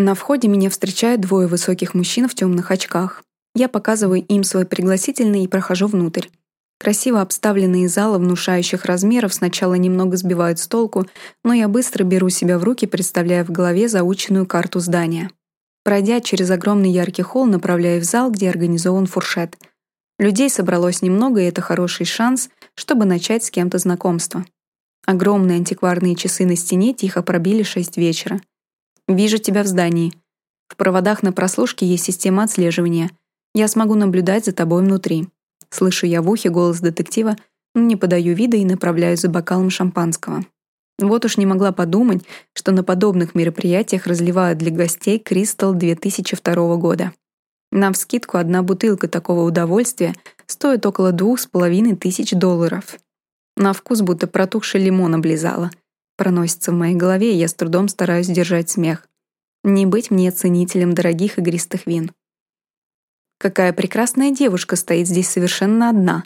На входе меня встречают двое высоких мужчин в темных очках. Я показываю им свой пригласительный и прохожу внутрь. Красиво обставленные залы внушающих размеров сначала немного сбивают с толку, но я быстро беру себя в руки, представляя в голове заученную карту здания. Пройдя через огромный яркий холл, направляю в зал, где организован фуршет. Людей собралось немного, и это хороший шанс, чтобы начать с кем-то знакомство. Огромные антикварные часы на стене тихо пробили шесть вечера. «Вижу тебя в здании. В проводах на прослушке есть система отслеживания. Я смогу наблюдать за тобой внутри». Слышу я в ухе голос детектива, но не подаю вида и направляюсь за бокалом шампанского. Вот уж не могла подумать, что на подобных мероприятиях разливают для гостей «Кристалл» 2002 года. На вскидку одна бутылка такого удовольствия стоит около двух с половиной тысяч долларов. На вкус будто протухший лимон облизала. Проносится в моей голове, и я с трудом стараюсь держать смех. Не быть мне ценителем дорогих игристых вин. Какая прекрасная девушка стоит здесь совершенно одна.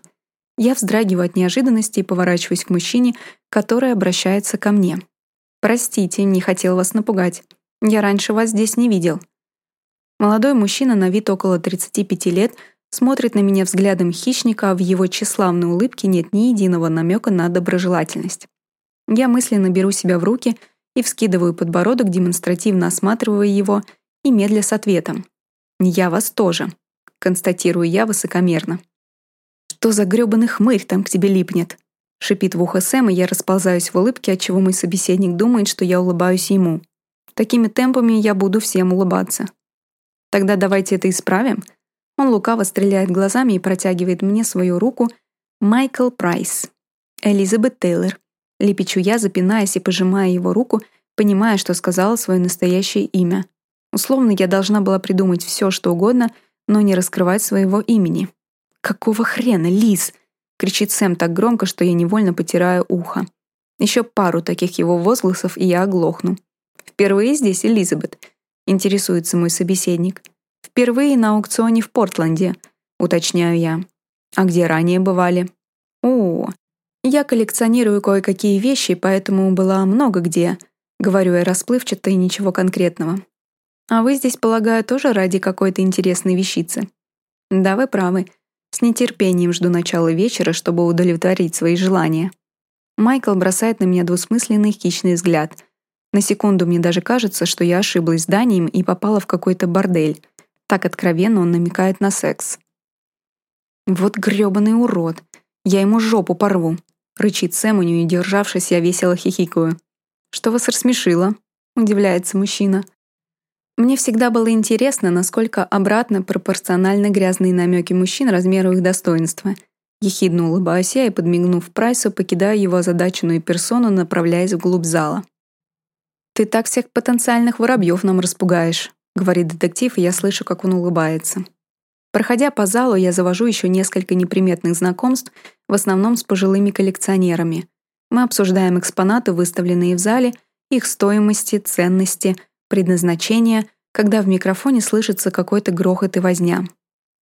Я вздрагиваю от неожиданности и поворачиваюсь к мужчине, который обращается ко мне. «Простите, не хотел вас напугать. Я раньше вас здесь не видел». Молодой мужчина на вид около 35 лет смотрит на меня взглядом хищника, а в его тщеславной улыбке нет ни единого намека на доброжелательность. Я мысленно беру себя в руки и вскидываю подбородок, демонстративно осматривая его и медля с ответом. «Я вас тоже» констатирую я высокомерно. «Что за грёбаный хмырь там к тебе липнет?» Шипит в ухо Сэм, и я расползаюсь в улыбке, отчего мой собеседник думает, что я улыбаюсь ему. Такими темпами я буду всем улыбаться. Тогда давайте это исправим. Он лукаво стреляет глазами и протягивает мне свою руку. Майкл Прайс. Элизабет Тейлор. Лепечу я, запинаясь и пожимая его руку, понимая, что сказала свое настоящее имя. Условно, я должна была придумать все, что угодно — но не раскрывать своего имени. «Какого хрена, Лиз?» — кричит Сэм так громко, что я невольно потираю ухо. Еще пару таких его возгласов, и я оглохну. «Впервые здесь, Элизабет?» — интересуется мой собеседник. «Впервые на аукционе в Портленде», — уточняю я. «А где ранее бывали?» «О, я коллекционирую кое-какие вещи, поэтому была много где», — говорю я расплывчато и ничего конкретного. А вы здесь, полагаю, тоже ради какой-то интересной вещицы? Да, вы правы. С нетерпением жду начала вечера, чтобы удовлетворить свои желания. Майкл бросает на меня двусмысленный хищный взгляд. На секунду мне даже кажется, что я ошиблась зданием и попала в какой-то бордель. Так откровенно он намекает на секс. «Вот грёбаный урод! Я ему жопу порву!» — рычит Сэм, не удержавшись, я весело хихикаю. «Что вас рассмешило?» — удивляется мужчина. Мне всегда было интересно, насколько обратно пропорциональны грязные намеки мужчин размеру их достоинства. Ехидно улыбаюсь я и, подмигнув Прайсу, покидаю его озадаченную персону, направляясь вглубь зала. «Ты так всех потенциальных воробьев нам распугаешь», — говорит детектив, и я слышу, как он улыбается. Проходя по залу, я завожу еще несколько неприметных знакомств, в основном с пожилыми коллекционерами. Мы обсуждаем экспонаты, выставленные в зале, их стоимости, ценности — предназначение, когда в микрофоне слышится какой-то грохот и возня.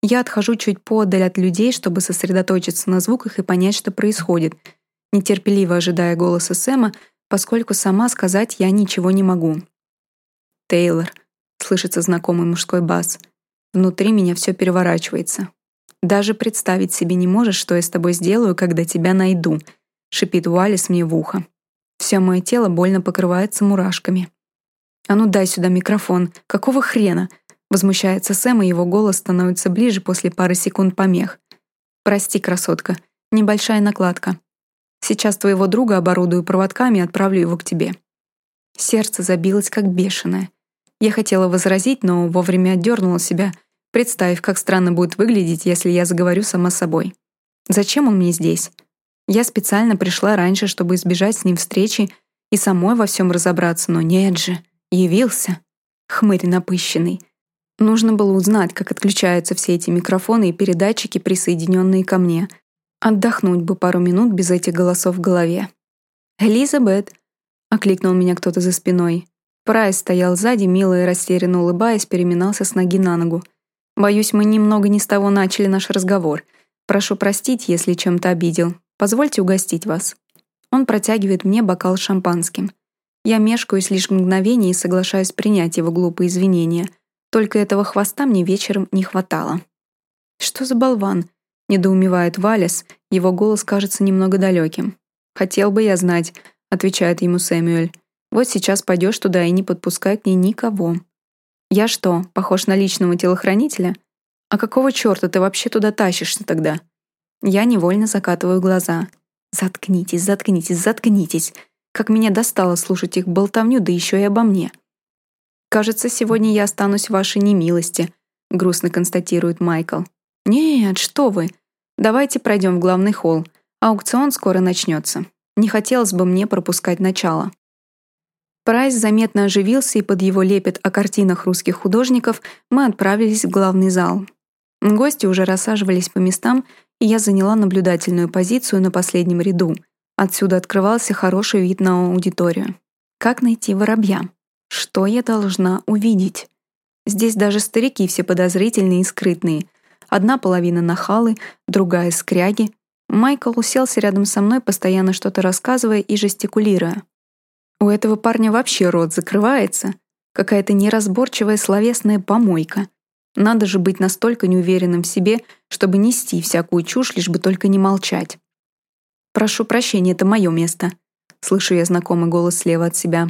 Я отхожу чуть подаль от людей, чтобы сосредоточиться на звуках и понять, что происходит, нетерпеливо ожидая голоса Сэма, поскольку сама сказать я ничего не могу. «Тейлор», — слышится знакомый мужской бас. Внутри меня все переворачивается. «Даже представить себе не можешь, что я с тобой сделаю, когда тебя найду», — шипит Уаллис мне в ухо. Все мое тело больно покрывается мурашками. «А ну дай сюда микрофон. Какого хрена?» Возмущается Сэм, и его голос становится ближе после пары секунд помех. «Прости, красотка. Небольшая накладка. Сейчас твоего друга оборудую проводками и отправлю его к тебе». Сердце забилось как бешеное. Я хотела возразить, но вовремя отдернула себя, представив, как странно будет выглядеть, если я заговорю сама собой. Зачем он мне здесь? Я специально пришла раньше, чтобы избежать с ним встречи и самой во всем разобраться, но нет же. Явился. Хмырь напыщенный. Нужно было узнать, как отключаются все эти микрофоны и передатчики, присоединенные ко мне. Отдохнуть бы пару минут без этих голосов в голове. «Элизабет!» — окликнул меня кто-то за спиной. Прайс стоял сзади, мило и растерянно улыбаясь, переминался с ноги на ногу. «Боюсь, мы немного не с того начали наш разговор. Прошу простить, если чем-то обидел. Позвольте угостить вас». Он протягивает мне бокал с шампанским. Я мешкаюсь лишь мгновение и соглашаюсь принять его глупые извинения. Только этого хвоста мне вечером не хватало. «Что за болван?» — недоумевает Валес, его голос кажется немного далеким. «Хотел бы я знать», — отвечает ему Сэмюэль. «Вот сейчас пойдешь туда и не подпускай к ней никого». «Я что, похож на личного телохранителя? А какого черта ты вообще туда тащишься тогда?» Я невольно закатываю глаза. «Заткнитесь, заткнитесь, заткнитесь!» Как меня достало слушать их болтовню, да еще и обо мне. «Кажется, сегодня я останусь в вашей немилости», — грустно констатирует Майкл. «Нет, что вы. Давайте пройдем в главный холл. Аукцион скоро начнется. Не хотелось бы мне пропускать начало». Прайс заметно оживился, и под его лепет о картинах русских художников мы отправились в главный зал. Гости уже рассаживались по местам, и я заняла наблюдательную позицию на последнем ряду — Отсюда открывался хороший вид на аудиторию. Как найти воробья? Что я должна увидеть? Здесь даже старики все подозрительные и скрытные. Одна половина нахалы, другая скряги. Майкл уселся рядом со мной, постоянно что-то рассказывая и жестикулируя. У этого парня вообще рот закрывается. Какая-то неразборчивая словесная помойка. Надо же быть настолько неуверенным в себе, чтобы нести всякую чушь, лишь бы только не молчать. «Прошу прощения, это мое место», — слышу я знакомый голос слева от себя.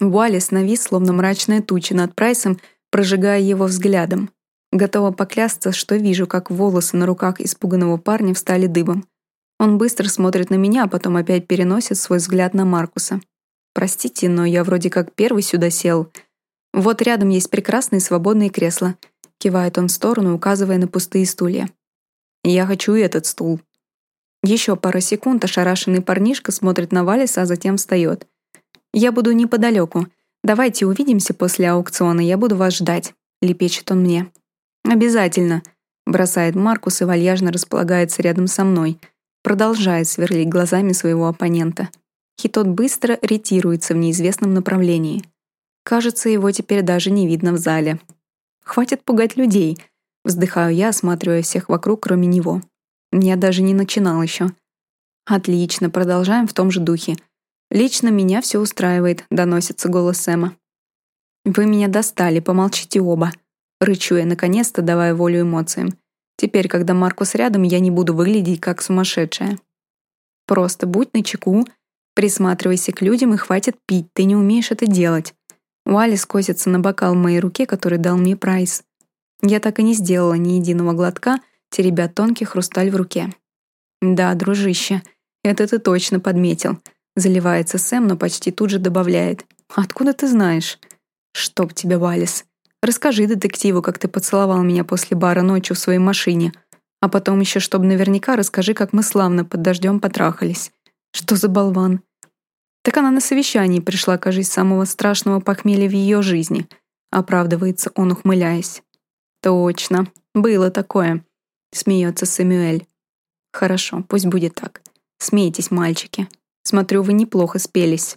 Уаллес навис, словно мрачная туча над Прайсом, прожигая его взглядом. Готова поклясться, что вижу, как волосы на руках испуганного парня встали дыбом. Он быстро смотрит на меня, а потом опять переносит свой взгляд на Маркуса. «Простите, но я вроде как первый сюда сел. Вот рядом есть прекрасные свободные кресла», — кивает он в сторону, указывая на пустые стулья. «Я хочу этот стул», еще пара секунд ошарашенный парнишка смотрит на Валиса, а затем встает. «Я буду неподалеку. Давайте увидимся после аукциона, я буду вас ждать», — лепечет он мне. «Обязательно», — бросает Маркус и вальяжно располагается рядом со мной, продолжает сверлить глазами своего оппонента. И тот быстро ретируется в неизвестном направлении. Кажется, его теперь даже не видно в зале. «Хватит пугать людей», — вздыхаю я, осматривая всех вокруг, кроме него. Я даже не начинал еще. Отлично, продолжаем в том же духе. Лично меня все устраивает, доносится голос Сэма. Вы меня достали, помолчите оба. Рычу я наконец-то, давая волю эмоциям. Теперь, когда Маркус рядом, я не буду выглядеть как сумасшедшая. Просто будь начеку, присматривайся к людям и хватит пить, ты не умеешь это делать. Уалли скосится на бокал в моей руке, который дал мне Прайс. Я так и не сделала ни единого глотка, теребя тонкий хрусталь в руке. «Да, дружище, это ты точно подметил», — заливается Сэм, но почти тут же добавляет. «Откуда ты знаешь?» «Чтоб тебя, Валис. Расскажи детективу, как ты поцеловал меня после бара ночью в своей машине. А потом еще, чтобы наверняка, расскажи, как мы славно под дождем потрахались. Что за болван?» Так она на совещании пришла, кажется, самого страшного похмелья в ее жизни. Оправдывается он, ухмыляясь. «Точно. Было такое. Смеется Сэмюэль. Хорошо, пусть будет так. Смейтесь, мальчики. Смотрю, вы неплохо спелись.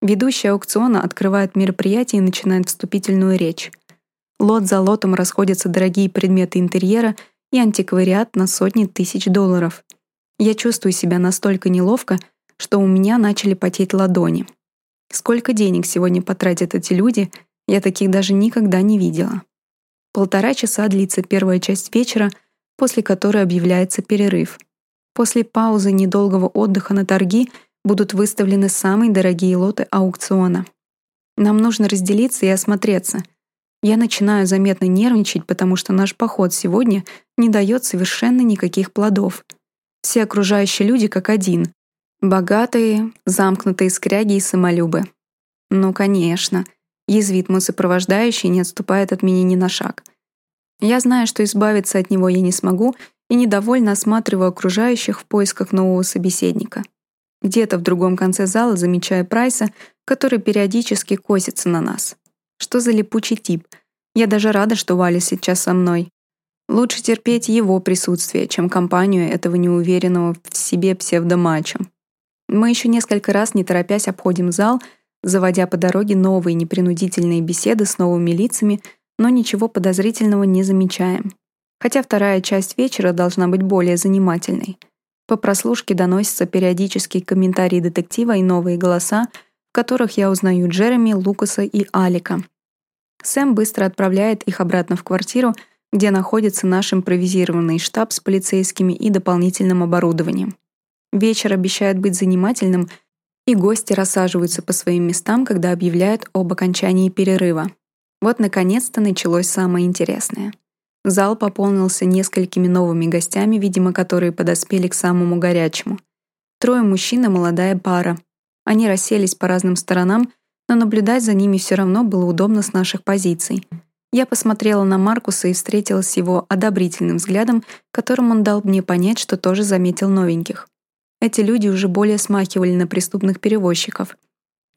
Ведущая аукциона открывает мероприятие и начинает вступительную речь. Лот за лотом расходятся дорогие предметы интерьера и антиквариат на сотни тысяч долларов. Я чувствую себя настолько неловко, что у меня начали потеть ладони. Сколько денег сегодня потратят эти люди, я таких даже никогда не видела. Полтора часа длится первая часть вечера — после которой объявляется перерыв. После паузы недолгого отдыха на торги будут выставлены самые дорогие лоты аукциона. Нам нужно разделиться и осмотреться. Я начинаю заметно нервничать, потому что наш поход сегодня не дает совершенно никаких плодов. Все окружающие люди как один. Богатые, замкнутые скряги и самолюбы. Ну, конечно. Язвит мой сопровождающий не отступает от меня ни на шаг — я знаю, что избавиться от него я не смогу, и недовольно осматриваю окружающих в поисках нового собеседника. Где-то в другом конце зала замечаю Прайса, который периодически косится на нас. Что за липучий тип? Я даже рада, что Валя сейчас со мной. Лучше терпеть его присутствие, чем компанию этого неуверенного в себе псевдомачо. Мы еще несколько раз, не торопясь, обходим зал, заводя по дороге новые непринудительные беседы с новыми лицами — но ничего подозрительного не замечаем. Хотя вторая часть вечера должна быть более занимательной. По прослушке доносятся периодические комментарии детектива и новые голоса, в которых я узнаю Джереми, Лукаса и Алика. Сэм быстро отправляет их обратно в квартиру, где находится наш импровизированный штаб с полицейскими и дополнительным оборудованием. Вечер обещает быть занимательным, и гости рассаживаются по своим местам, когда объявляют об окончании перерыва. Вот, наконец-то, началось самое интересное. Зал пополнился несколькими новыми гостями, видимо, которые подоспели к самому горячему. Трое мужчин и молодая пара. Они расселись по разным сторонам, но наблюдать за ними все равно было удобно с наших позиций. Я посмотрела на Маркуса и встретилась с его одобрительным взглядом, которым он дал мне понять, что тоже заметил новеньких. Эти люди уже более смахивали на преступных перевозчиков.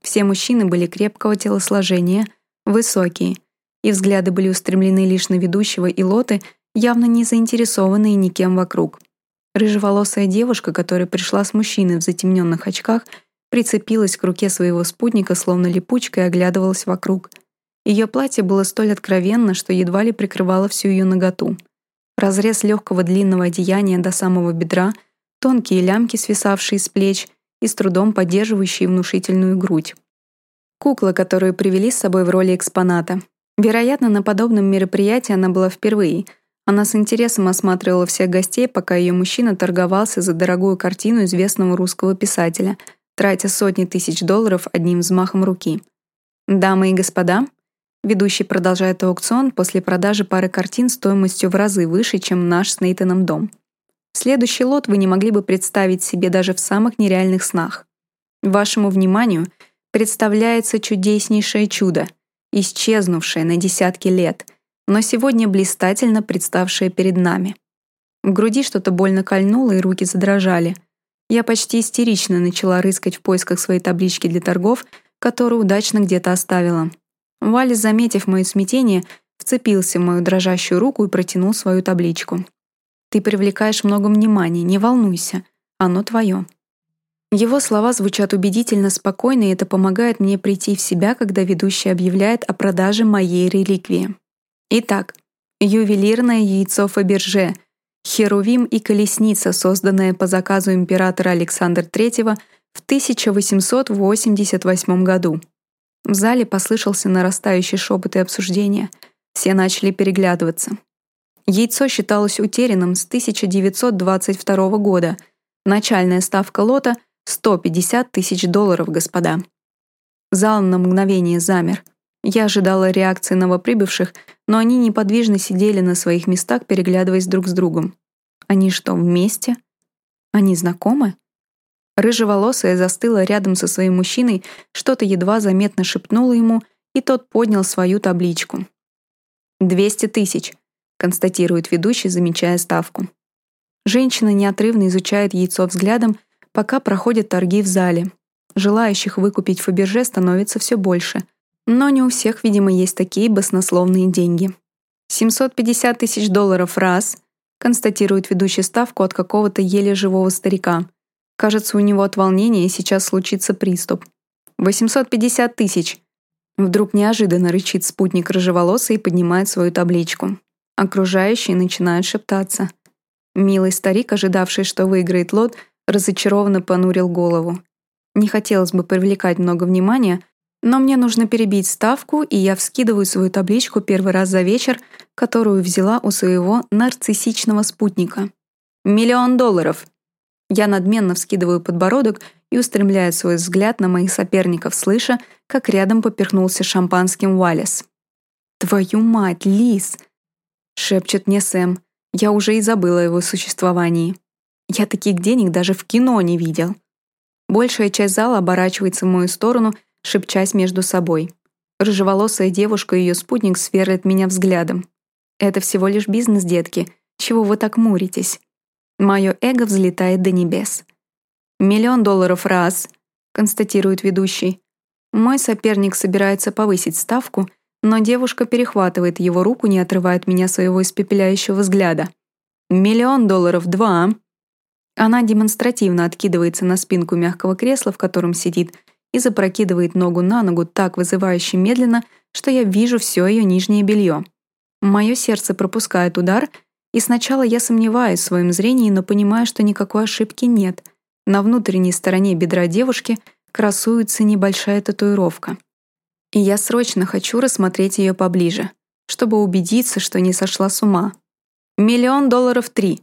Все мужчины были крепкого телосложения, высокие, и взгляды были устремлены лишь на ведущего и лоты, явно не заинтересованные никем вокруг. Рыжеволосая девушка, которая пришла с мужчиной в затемненных очках, прицепилась к руке своего спутника, словно липучка, и оглядывалась вокруг. Ее платье было столь откровенно, что едва ли прикрывало всю ее наготу. Разрез легкого длинного одеяния до самого бедра, тонкие лямки, свисавшие с плеч и с трудом поддерживающие внушительную грудь. Кукла, которую привели с собой в роли экспоната. Вероятно, на подобном мероприятии она была впервые. Она с интересом осматривала всех гостей, пока ее мужчина торговался за дорогую картину известного русского писателя — тратя сотни тысяч долларов одним взмахом руки. «Дамы и господа», ведущий продолжает аукцион после продажи пары картин стоимостью в разы выше, чем наш с Нейтаном дом. Следующий лот вы не могли бы представить себе даже в самых нереальных снах. Вашему вниманию представляется чудеснейшее чудо, исчезнувшее на десятки лет, но сегодня блистательно представшее перед нами. В груди что-то больно кольнуло, и руки задрожали — я почти истерично начала рыскать в поисках своей таблички для торгов, которую удачно где-то оставила. Валис, заметив мое смятение, вцепился в мою дрожащую руку и протянул свою табличку. «Ты привлекаешь много внимания, не волнуйся, оно твое». Его слова звучат убедительно спокойно, и это помогает мне прийти в себя, когда ведущий объявляет о продаже моей реликвии. Итак, ювелирное яйцо Фаберже — Херувим и колесница, созданная по заказу императора Александра III в 1888 году. В зале послышался нарастающий шепот и обсуждение. Все начали переглядываться. Яйцо считалось утерянным с 1922 года. Начальная ставка лота — 150 тысяч долларов, господа. Зал на мгновение замер. Я ожидала реакции новоприбывших, но они неподвижно сидели на своих местах, переглядываясь друг с другом. Они что, вместе? Они знакомы? Рыжеволосая застыла рядом со своим мужчиной, что-то едва заметно шепнула ему, и тот поднял свою табличку. «Двести тысяч», — констатирует ведущий, замечая ставку. Женщина неотрывно изучает яйцо взглядом, пока проходят торги в зале. Желающих выкупить Фаберже становится все больше — но не у всех, видимо, есть такие баснословные деньги. 750 тысяч долларов раз, констатирует ведущий ставку от какого-то еле живого старика. Кажется, у него от волнения сейчас случится приступ. 850 тысяч. Вдруг неожиданно рычит спутник рыжеволосый и поднимает свою табличку. Окружающие начинают шептаться. Милый старик, ожидавший, что выиграет лот, разочарованно понурил голову. Не хотелось бы привлекать много внимания, но мне нужно перебить ставку, и я вскидываю свою табличку первый раз за вечер, которую взяла у своего нарциссичного спутника. Миллион долларов. Я надменно вскидываю подбородок и устремляю свой взгляд на моих соперников, слыша, как рядом поперхнулся шампанским Уаллес. «Твою мать, Лис!» — шепчет мне Сэм. Я уже и забыла о его существовании. Я таких денег даже в кино не видел. Большая часть зала оборачивается в мою сторону — шепчась между собой. Рыжеволосая девушка и ее спутник сверлят меня взглядом. «Это всего лишь бизнес, детки. Чего вы так муритесь?» Мое эго взлетает до небес. «Миллион долларов раз», — констатирует ведущий. Мой соперник собирается повысить ставку, но девушка перехватывает его руку, не отрывая от меня своего испепеляющего взгляда. «Миллион долларов два». Она демонстративно откидывается на спинку мягкого кресла, в котором сидит, и запрокидывает ногу на ногу так вызывающе медленно, что я вижу все ее нижнее белье. Мое сердце пропускает удар, и сначала я сомневаюсь в своем зрении, но понимаю, что никакой ошибки нет. На внутренней стороне бедра девушки красуется небольшая татуировка. И я срочно хочу рассмотреть ее поближе, чтобы убедиться, что не сошла с ума. Миллион долларов три.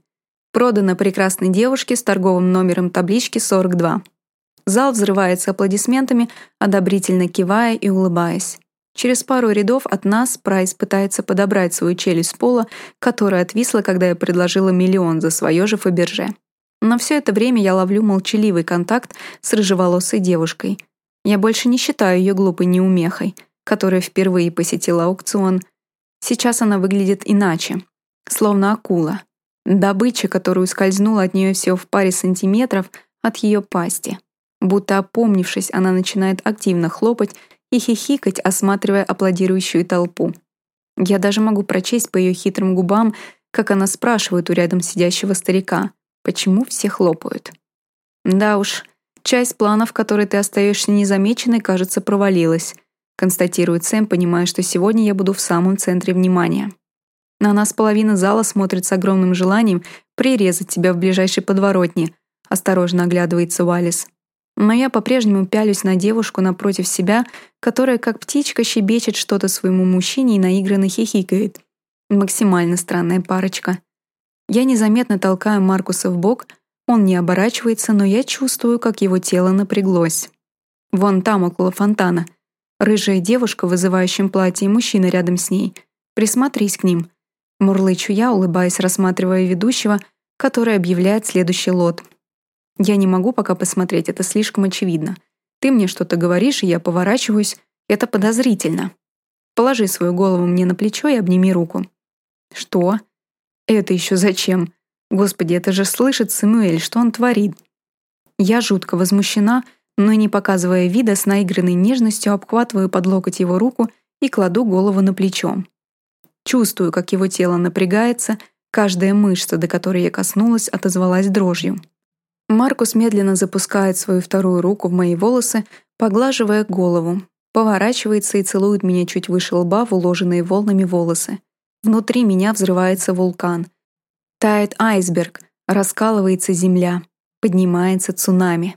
Продано прекрасной девушке с торговым номером таблички 42. Зал взрывается аплодисментами, одобрительно кивая и улыбаясь. Через пару рядов от нас Прайс пытается подобрать свою челюсть пола, которая отвисла, когда я предложила миллион за свое же Фаберже. Но все это время я ловлю молчаливый контакт с рыжеволосой девушкой. Я больше не считаю ее глупой неумехой, которая впервые посетила аукцион. Сейчас она выглядит иначе, словно акула. Добыча, которую скользнула от нее всего в паре сантиметров от ее пасти. Будто опомнившись, она начинает активно хлопать и хихикать, осматривая аплодирующую толпу. Я даже могу прочесть по ее хитрым губам, как она спрашивает у рядом сидящего старика, почему все хлопают. Да уж, часть планов, в которой ты остаешься незамеченной, кажется, провалилась, констатирует Сэм, понимая, что сегодня я буду в самом центре внимания. На нас половина зала смотрит с огромным желанием прирезать тебя в ближайшей подворотне, осторожно оглядывается Уалис. Но я по-прежнему пялюсь на девушку напротив себя, которая как птичка щебечет что-то своему мужчине и наигранно хихикает. Максимально странная парочка. Я незаметно толкаю Маркуса в бок, он не оборачивается, но я чувствую, как его тело напряглось. Вон там, около фонтана. Рыжая девушка в вызывающем платье и мужчина рядом с ней. Присмотрись к ним. Мурлычу я, улыбаясь, рассматривая ведущего, который объявляет следующий лот — я не могу пока посмотреть, это слишком очевидно. Ты мне что-то говоришь, и я поворачиваюсь. Это подозрительно. Положи свою голову мне на плечо и обними руку. Что? Это еще зачем? Господи, это же слышит Самуэль, что он творит. Я жутко возмущена, но не показывая вида, с наигранной нежностью обхватываю под локоть его руку и кладу голову на плечо. Чувствую, как его тело напрягается, каждая мышца, до которой я коснулась, отозвалась дрожью. Маркус медленно запускает свою вторую руку в мои волосы, поглаживая голову, поворачивается и целует меня чуть выше лба в уложенные волнами волосы. Внутри меня взрывается вулкан. Тает айсберг, раскалывается земля, поднимается цунами.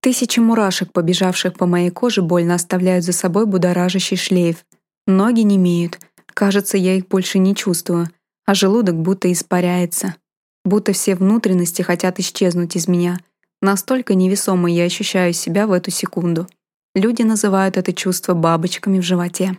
Тысячи мурашек, побежавших по моей коже, больно оставляют за собой будоражащий шлейф. Ноги не имеют, кажется, я их больше не чувствую, а желудок будто испаряется будто все внутренности хотят исчезнуть из меня. Настолько невесомо я ощущаю себя в эту секунду. Люди называют это чувство бабочками в животе.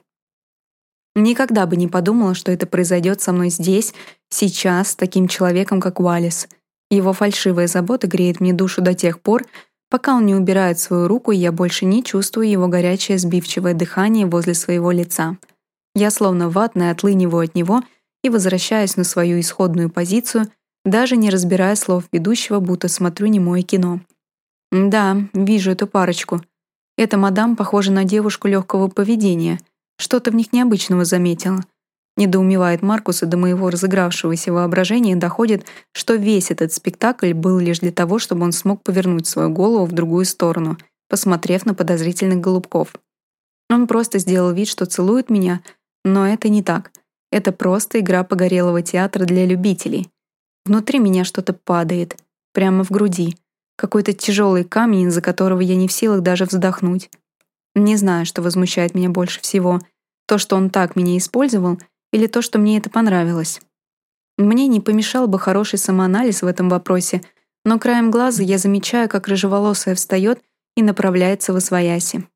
Никогда бы не подумала, что это произойдет со мной здесь, сейчас, с таким человеком, как Уаллес. Его фальшивая забота греет мне душу до тех пор, пока он не убирает свою руку, и я больше не чувствую его горячее сбивчивое дыхание возле своего лица. Я словно ватная отлыниваю от него и возвращаюсь на свою исходную позицию, даже не разбирая слов ведущего, будто смотрю немое кино. Да, вижу эту парочку. Эта мадам похожа на девушку легкого поведения. Что-то в них необычного заметила. Недоумевает Маркус, и до моего разыгравшегося воображения доходит, что весь этот спектакль был лишь для того, чтобы он смог повернуть свою голову в другую сторону, посмотрев на подозрительных голубков. Он просто сделал вид, что целует меня, но это не так. Это просто игра погорелого театра для любителей. Внутри меня что-то падает, прямо в груди. Какой-то тяжелый камень, из-за которого я не в силах даже вздохнуть. Не знаю, что возмущает меня больше всего. То, что он так меня использовал, или то, что мне это понравилось. Мне не помешал бы хороший самоанализ в этом вопросе, но краем глаза я замечаю, как рыжеволосая встает и направляется в освояси.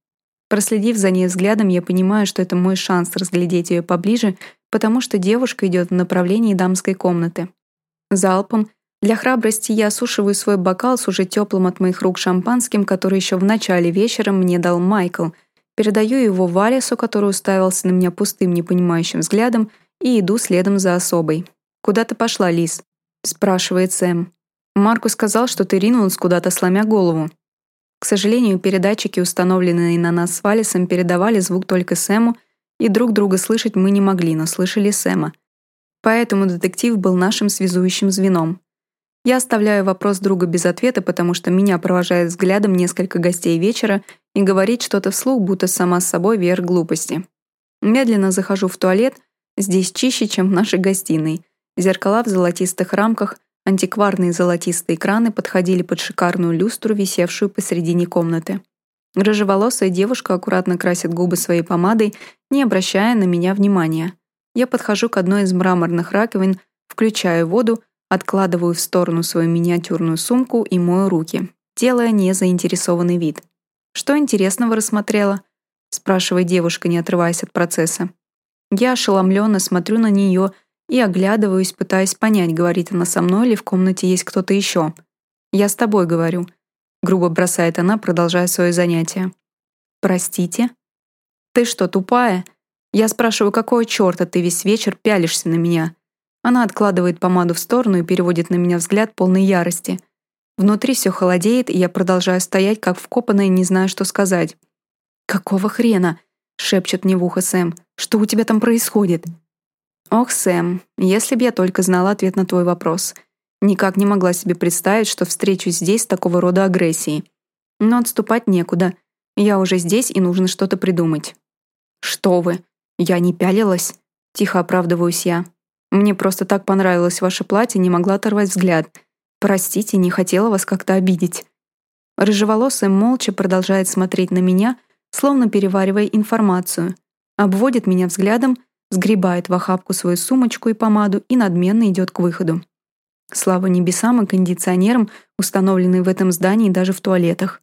Проследив за ней взглядом, я понимаю, что это мой шанс разглядеть ее поближе, потому что девушка идет в направлении дамской комнаты. Залпом для храбрости я осушиваю свой бокал с уже теплым от моих рук шампанским, который еще в начале вечера мне дал Майкл. Передаю его Валису, который уставился на меня пустым, непонимающим взглядом, и иду следом за особой. «Куда ты пошла, Лис?» — спрашивает Сэм. «Марку сказал, что ты ринулась куда-то, сломя голову». К сожалению, передатчики, установленные на нас с Валисом, передавали звук только Сэму, и друг друга слышать мы не могли, но слышали Сэма — Поэтому детектив был нашим связующим звеном. Я оставляю вопрос друга без ответа, потому что меня провожает взглядом несколько гостей вечера и говорит что-то вслух, будто сама с собой верх глупости. Медленно захожу в туалет, здесь чище, чем в нашей гостиной. Зеркала в золотистых рамках, антикварные золотистые краны подходили под шикарную люстру, висевшую посередине комнаты. Рыжеволосая девушка аккуратно красит губы своей помадой, не обращая на меня внимания. Я подхожу к одной из мраморных раковин, включаю воду, откладываю в сторону свою миниатюрную сумку и мою руки, делая незаинтересованный вид. «Что интересного рассмотрела?» — спрашивает девушка, не отрываясь от процесса. Я ошеломленно смотрю на нее и оглядываюсь, пытаясь понять, говорит она со мной или в комнате есть кто-то еще. «Я с тобой говорю», — грубо бросает она, продолжая свое занятие. «Простите?» «Ты что, тупая?» Я спрашиваю, какого черта ты весь вечер пялишься на меня? Она откладывает помаду в сторону и переводит на меня взгляд полной ярости. Внутри все холодеет, и я продолжаю стоять, как вкопанная, не знаю, что сказать. «Какого хрена?» — шепчет мне в ухо Сэм. «Что у тебя там происходит?» «Ох, Сэм, если б я только знала ответ на твой вопрос. Никак не могла себе представить, что встречусь здесь такого рода агрессией. Но отступать некуда. Я уже здесь, и нужно что-то придумать». «Что вы? Я не пялилась?» Тихо оправдываюсь я. «Мне просто так понравилось ваше платье, не могла оторвать взгляд. Простите, не хотела вас как-то обидеть». Рыжеволосая молча продолжает смотреть на меня, словно переваривая информацию. Обводит меня взглядом, сгребает в охапку свою сумочку и помаду и надменно идет к выходу. Слава небесам и кондиционерам, установленные в этом здании даже в туалетах.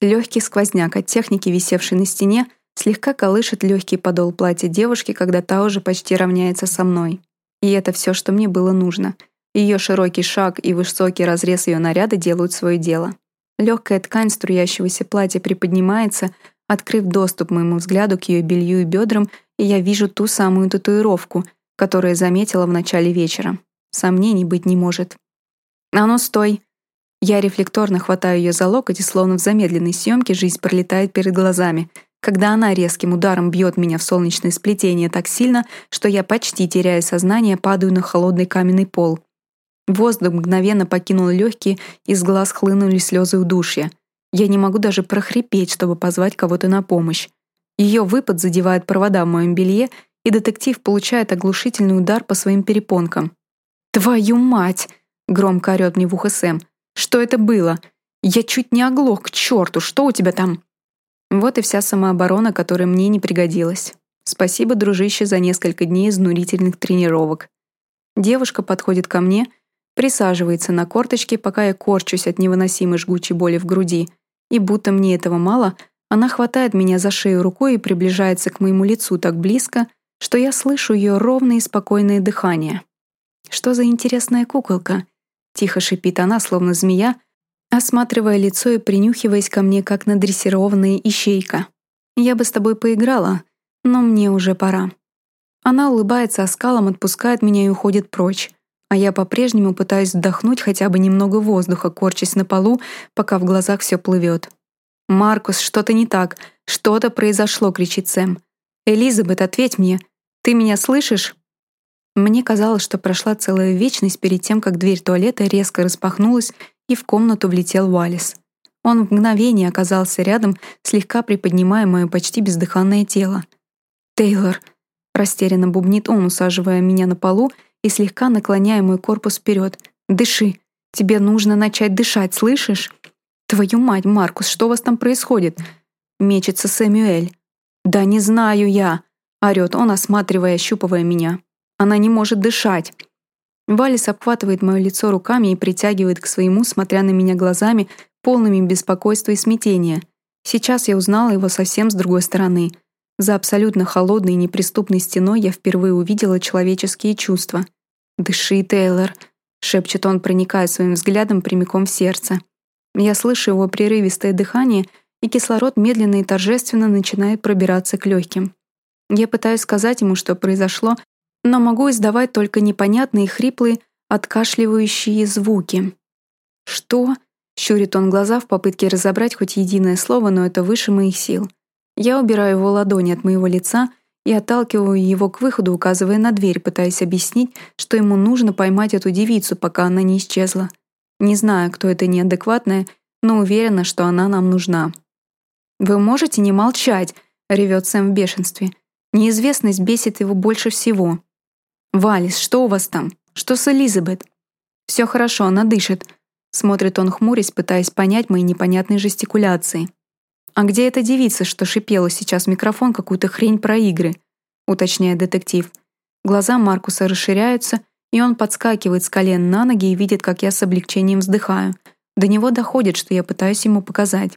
Легкий сквозняк от техники, висевшей на стене, слегка колышет легкий подол платья девушки, когда та уже почти равняется со мной. И это все, что мне было нужно. Ее широкий шаг и высокий разрез ее наряда делают свое дело. Легкая ткань струящегося платья приподнимается, открыв доступ моему взгляду к ее белью и бедрам, и я вижу ту самую татуировку, которую заметила в начале вечера. Сомнений быть не может. «А ну, стой!» Я рефлекторно хватаю ее за локоть, и словно в замедленной съемке жизнь пролетает перед глазами, когда она резким ударом бьет меня в солнечное сплетение так сильно, что я почти теряя сознание, падаю на холодный каменный пол. Воздух мгновенно покинул легкие, из глаз хлынули слезы удушья. Я не могу даже прохрипеть, чтобы позвать кого-то на помощь. Ее выпад задевает провода в моем белье, и детектив получает оглушительный удар по своим перепонкам. «Твою мать!» — громко орёт мне в ухо Сэм. «Что это было? Я чуть не оглох, к черту! Что у тебя там?» Вот и вся самооборона, которая мне не пригодилась. Спасибо, дружище, за несколько дней изнурительных тренировок. Девушка подходит ко мне, присаживается на корточки, пока я корчусь от невыносимой жгучей боли в груди, и будто мне этого мало, она хватает меня за шею рукой и приближается к моему лицу так близко, что я слышу ее ровное и спокойное дыхание. «Что за интересная куколка?» — тихо шипит она, словно змея, осматривая лицо и принюхиваясь ко мне, как надрессированная ищейка. «Я бы с тобой поиграла, но мне уже пора». Она улыбается оскалом, отпускает меня и уходит прочь, а я по-прежнему пытаюсь вдохнуть хотя бы немного воздуха, корчась на полу, пока в глазах все плывет. «Маркус, что-то не так. Что-то произошло», — кричит Сэм. «Элизабет, ответь мне. Ты меня слышишь?» Мне казалось, что прошла целая вечность перед тем, как дверь туалета резко распахнулась, и в комнату влетел Уалис. Он в мгновение оказался рядом, слегка приподнимая мое почти бездыханное тело. «Тейлор», — растерянно бубнит он, усаживая меня на полу и слегка наклоняя мой корпус вперед. «Дыши. Тебе нужно начать дышать, слышишь?» «Твою мать, Маркус, что у вас там происходит?» Мечется Сэмюэль. «Да не знаю я», — орёт он, осматривая, ощупывая меня. «Она не может дышать». Валис обхватывает мое лицо руками и притягивает к своему, смотря на меня глазами, полными беспокойства и смятения. Сейчас я узнала его совсем с другой стороны. За абсолютно холодной и неприступной стеной я впервые увидела человеческие чувства. «Дыши, Тейлор», — шепчет он, проникая своим взглядом прямиком в сердце. Я слышу его прерывистое дыхание, и кислород медленно и торжественно начинает пробираться к легким. Я пытаюсь сказать ему, что произошло, но могу издавать только непонятные хриплые, откашливающие звуки. «Что?» — щурит он глаза в попытке разобрать хоть единое слово, но это выше моих сил. Я убираю его ладони от моего лица и отталкиваю его к выходу, указывая на дверь, пытаясь объяснить, что ему нужно поймать эту девицу, пока она не исчезла. Не знаю, кто это неадекватная, но уверена, что она нам нужна. «Вы можете не молчать?» — ревет Сэм в бешенстве. Неизвестность бесит его больше всего. «Валис, что у вас там? Что с Элизабет?» «Все хорошо, она дышит», — смотрит он хмурясь, пытаясь понять мои непонятные жестикуляции. «А где эта девица, что шипела сейчас в микрофон какую-то хрень про игры?» — уточняет детектив. Глаза Маркуса расширяются, и он подскакивает с колен на ноги и видит, как я с облегчением вздыхаю. До него доходит, что я пытаюсь ему показать.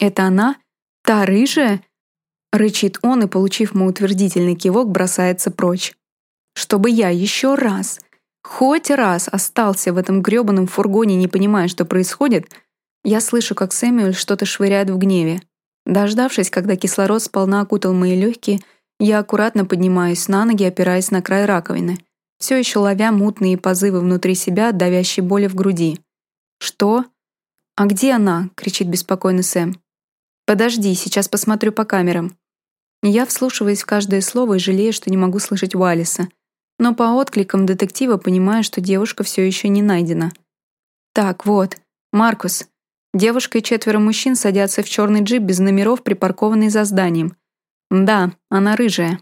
«Это она? Та рыжая?» Рычит он и, получив мой утвердительный кивок, бросается прочь. «Чтобы я еще раз, хоть раз остался в этом грёбаном фургоне, не понимая, что происходит, я слышу, как Сэмюэль что-то швыряет в гневе. Дождавшись, когда кислород сполна окутал мои легкие, я аккуратно поднимаюсь на ноги, опираясь на край раковины, все еще ловя мутные позывы внутри себя, давящие боли в груди. «Что?» «А где она?» — кричит беспокойно Сэм. «Подожди, сейчас посмотрю по камерам». Я вслушиваюсь в каждое слово и жалею, что не могу слышать Уалиса. Но по откликам детектива понимаю, что девушка все еще не найдена. «Так, вот, Маркус. Девушка и четверо мужчин садятся в черный джип без номеров, припаркованный за зданием. Да, она рыжая».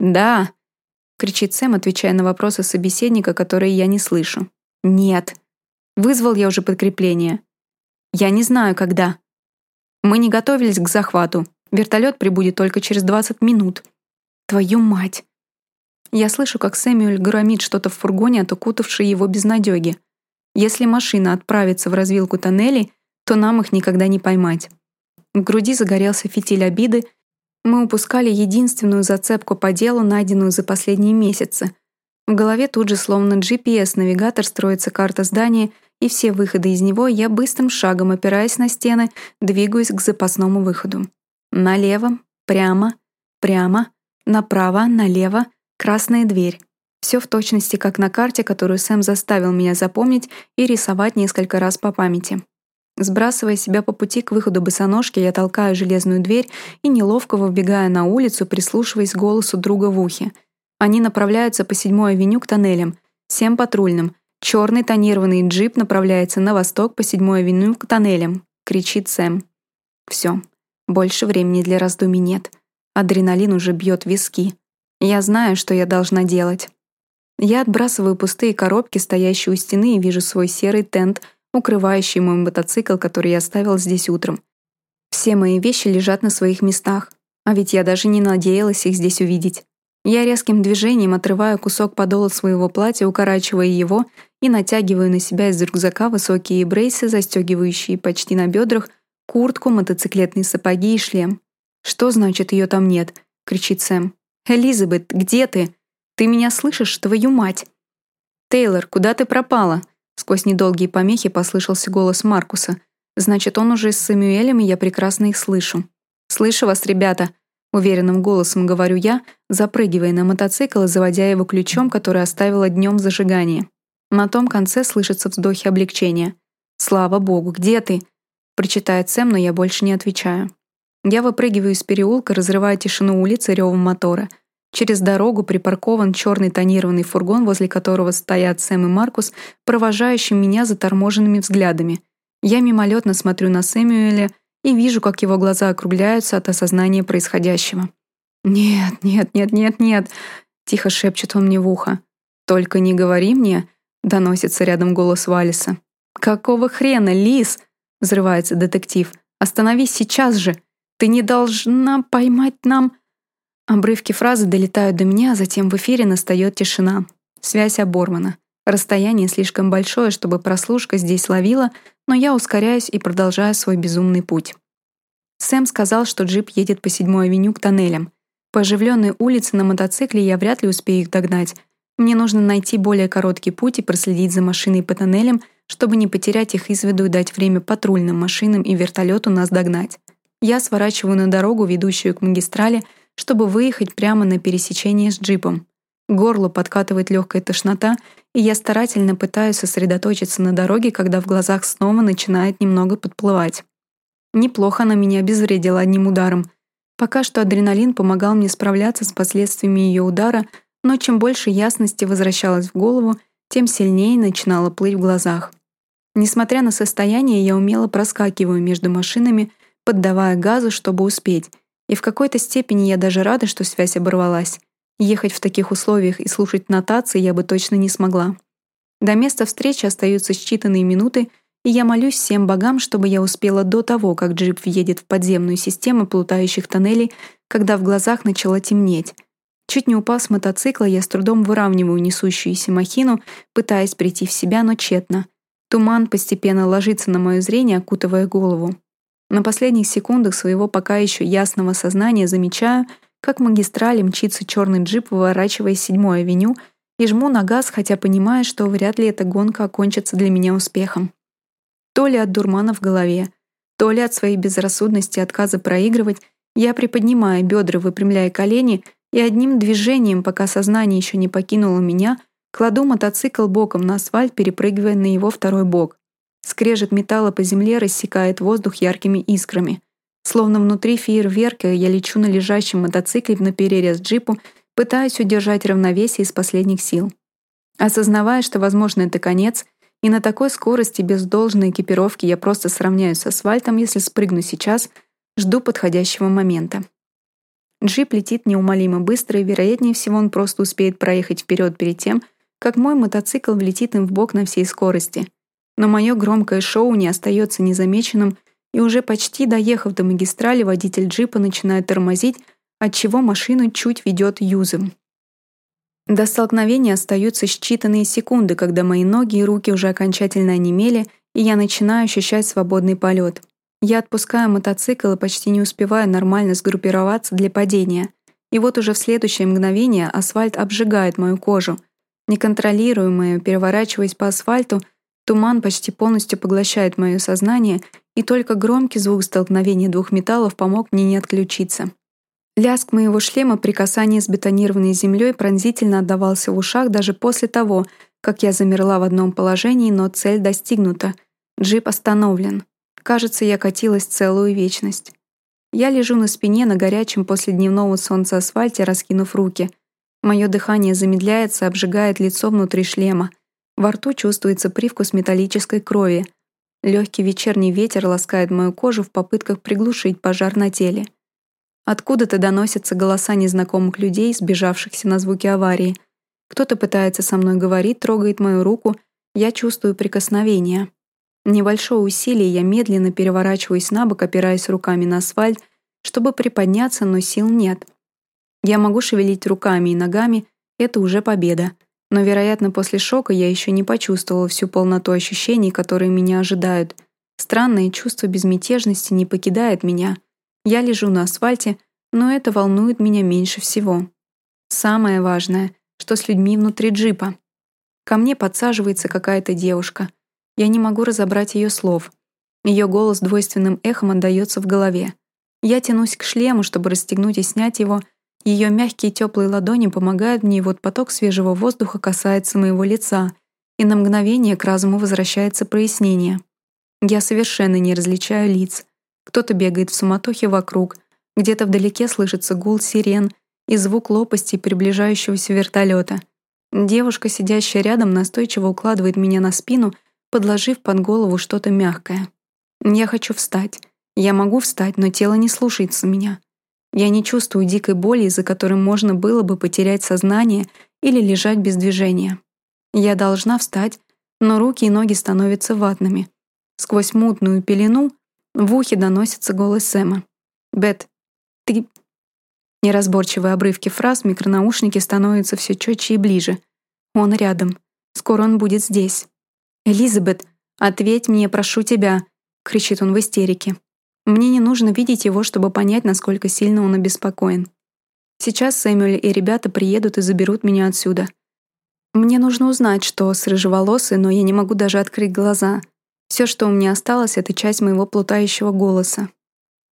«Да», — кричит Сэм, отвечая на вопросы собеседника, которые я не слышу. «Нет. Вызвал я уже подкрепление. Я не знаю, когда. Мы не готовились к захвату. Вертолет прибудет только через 20 минут. Твою мать! Я слышу, как Сэмюэль громит что-то в фургоне, от укутавшей его безнадёги. Если машина отправится в развилку тоннелей, то нам их никогда не поймать. В груди загорелся фитиль обиды. Мы упускали единственную зацепку по делу, найденную за последние месяцы. В голове тут же, словно GPS-навигатор, строится карта здания — и все выходы из него я быстрым шагом, опираясь на стены, двигаюсь к запасному выходу. Налево, прямо, прямо, направо, налево, красная дверь. Все в точности, как на карте, которую Сэм заставил меня запомнить и рисовать несколько раз по памяти. Сбрасывая себя по пути к выходу босоножки, я толкаю железную дверь и неловко выбегая на улицу, прислушиваясь к голосу друга в ухе. Они направляются по седьмой авеню к тоннелям, всем патрульным, Черный тонированный джип направляется на восток по седьмой авеню к тоннелям, кричит Сэм. Все, больше времени для раздумий нет. Адреналин уже бьет виски. Я знаю, что я должна делать. Я отбрасываю пустые коробки, стоящие у стены, и вижу свой серый тент, укрывающий мой мотоцикл, который я оставил здесь утром. Все мои вещи лежат на своих местах, а ведь я даже не надеялась их здесь увидеть. Я резким движением отрываю кусок подола своего платья, укорачивая его и натягиваю на себя из рюкзака высокие брейсы, застегивающие почти на бедрах, куртку, мотоциклетные сапоги и шлем. «Что значит, ее там нет?» — кричит Сэм. «Элизабет, где ты? Ты меня слышишь, твою мать?» «Тейлор, куда ты пропала?» Сквозь недолгие помехи послышался голос Маркуса. «Значит, он уже с Сэмюэлем, и я прекрасно их слышу». «Слышу вас, ребята!» Уверенным голосом говорю я, запрыгивая на мотоцикл и заводя его ключом, который оставила днем зажигания. На том конце слышатся вздохи облегчения. «Слава богу, где ты?» Прочитает Сэм, но я больше не отвечаю. Я выпрыгиваю из переулка, разрывая тишину улицы ревом мотора. Через дорогу припаркован черный тонированный фургон, возле которого стоят Сэм и Маркус, провожающие меня заторможенными взглядами. Я мимолетно смотрю на Сэмюэля и вижу, как его глаза округляются от осознания происходящего. «Нет, нет, нет, нет, нет», — тихо шепчет он мне в ухо. «Только не говори мне», — доносится рядом голос Валиса. «Какого хрена, Лис?» — взрывается детектив. «Остановись сейчас же! Ты не должна поймать нам...» Обрывки фразы долетают до меня, а затем в эфире настает тишина. Связь оборвана. Расстояние слишком большое, чтобы прослушка здесь ловила, но я ускоряюсь и продолжаю свой безумный путь. Сэм сказал, что джип едет по 7-й авеню к тоннелям. По оживленной улице на мотоцикле я вряд ли успею их догнать. Мне нужно найти более короткий путь и проследить за машиной по тоннелям, чтобы не потерять их из виду и дать время патрульным машинам и вертолету нас догнать. Я сворачиваю на дорогу, ведущую к магистрали, чтобы выехать прямо на пересечение с джипом. Горло подкатывает легкая тошнота, и я старательно пытаюсь сосредоточиться на дороге, когда в глазах снова начинает немного подплывать. Неплохо она меня обезвредила одним ударом. Пока что адреналин помогал мне справляться с последствиями ее удара, но чем больше ясности возвращалось в голову, тем сильнее начинало плыть в глазах. Несмотря на состояние, я умело проскакиваю между машинами, поддавая газу, чтобы успеть, и в какой-то степени я даже рада, что связь оборвалась. Ехать в таких условиях и слушать нотации я бы точно не смогла. До места встречи остаются считанные минуты, и я молюсь всем богам, чтобы я успела до того, как джип въедет в подземную систему плутающих тоннелей, когда в глазах начало темнеть. Чуть не упав с мотоцикла, я с трудом выравниваю несущуюся махину, пытаясь прийти в себя, но тщетно. Туман постепенно ложится на мое зрение, окутывая голову. На последних секундах своего пока еще ясного сознания замечаю, как магистрали мчится черный джип, выворачивая седьмую авеню, и жму на газ, хотя понимаю, что вряд ли эта гонка окончится для меня успехом. То ли от дурмана в голове, то ли от своей безрассудности отказа проигрывать, я приподнимаю бедра, выпрямляя колени, и одним движением, пока сознание еще не покинуло меня, кладу мотоцикл боком на асфальт, перепрыгивая на его второй бок. Скрежет металла по земле рассекает воздух яркими искрами. Словно внутри фейерверка я лечу на лежащем мотоцикле на перерез джипу, пытаясь удержать равновесие из последних сил. Осознавая, что, возможно, это конец — и на такой скорости без должной экипировки я просто сравняюсь с асфальтом, если спрыгну сейчас, жду подходящего момента. Джип летит неумолимо быстро, и, вероятнее всего, он просто успеет проехать вперед перед тем, как мой мотоцикл влетит им в бок на всей скорости. Но мое громкое шоу не остается незамеченным, и уже почти доехав до магистрали, водитель джипа начинает тормозить, отчего машину чуть ведет юзом. До столкновения остаются считанные секунды, когда мои ноги и руки уже окончательно онемели, и я начинаю ощущать свободный полет. Я отпускаю мотоцикл и почти не успеваю нормально сгруппироваться для падения. И вот уже в следующее мгновение асфальт обжигает мою кожу. Неконтролируемое, переворачиваясь по асфальту, туман почти полностью поглощает мое сознание, и только громкий звук столкновения двух металлов помог мне не отключиться. Лязг моего шлема при касании с бетонированной землей пронзительно отдавался в ушах даже после того, как я замерла в одном положении, но цель достигнута. Джип остановлен. Кажется, я катилась целую вечность. Я лежу на спине на горячем после дневного солнца асфальте, раскинув руки. Мое дыхание замедляется, обжигает лицо внутри шлема. Во рту чувствуется привкус металлической крови. Легкий вечерний ветер ласкает мою кожу в попытках приглушить пожар на теле. Откуда-то доносятся голоса незнакомых людей, сбежавшихся на звуки аварии. Кто-то пытается со мной говорить, трогает мою руку, я чувствую прикосновение. Небольшое усилие, я медленно переворачиваюсь на бок, опираясь руками на асфальт, чтобы приподняться, но сил нет. Я могу шевелить руками и ногами, это уже победа. Но, вероятно, после шока я еще не почувствовала всю полноту ощущений, которые меня ожидают. Странное чувство безмятежности не покидает меня — я лежу на асфальте, но это волнует меня меньше всего. Самое важное, что с людьми внутри джипа. Ко мне подсаживается какая-то девушка. Я не могу разобрать ее слов. Ее голос двойственным эхом отдаётся в голове. Я тянусь к шлему, чтобы расстегнуть и снять его. Ее мягкие теплые ладони помогают мне, и вот поток свежего воздуха касается моего лица, и на мгновение к разуму возвращается прояснение. Я совершенно не различаю лиц. Кто-то бегает в суматохе вокруг, где-то вдалеке слышится гул сирен и звук лопасти приближающегося вертолета. Девушка, сидящая рядом, настойчиво укладывает меня на спину, подложив под голову что-то мягкое. Я хочу встать. Я могу встать, но тело не слушается меня. Я не чувствую дикой боли, из-за которой можно было бы потерять сознание или лежать без движения. Я должна встать, но руки и ноги становятся ватными. Сквозь мутную пелену в ухе доносится голос Сэма. «Бет, ты...» Неразборчивые обрывки фраз в микронаушнике становятся все четче и ближе. Он рядом. Скоро он будет здесь. «Элизабет, ответь мне, прошу тебя!» — кричит он в истерике. Мне не нужно видеть его, чтобы понять, насколько сильно он обеспокоен. Сейчас Сэмюэль и ребята приедут и заберут меня отсюда. Мне нужно узнать, что с рыжеволосой, но я не могу даже открыть глаза. Все, что у меня осталось, это часть моего плутающего голоса.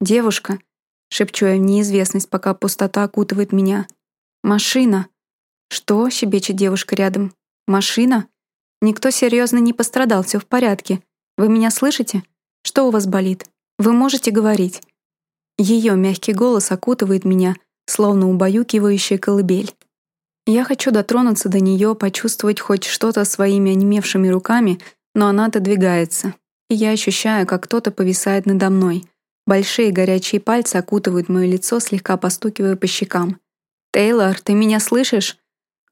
«Девушка», — шепчу я в неизвестность, пока пустота окутывает меня. «Машина». «Что?» — щебечет девушка рядом. «Машина?» «Никто серьезно не пострадал, все в порядке. Вы меня слышите? Что у вас болит? Вы можете говорить?» Ее мягкий голос окутывает меня, словно убаюкивающая колыбель. Я хочу дотронуться до нее, почувствовать хоть что-то своими онемевшими руками — но она отодвигается, и я ощущаю, как кто-то повисает надо мной. Большие горячие пальцы окутывают мое лицо, слегка постукивая по щекам. «Тейлор, ты меня слышишь?»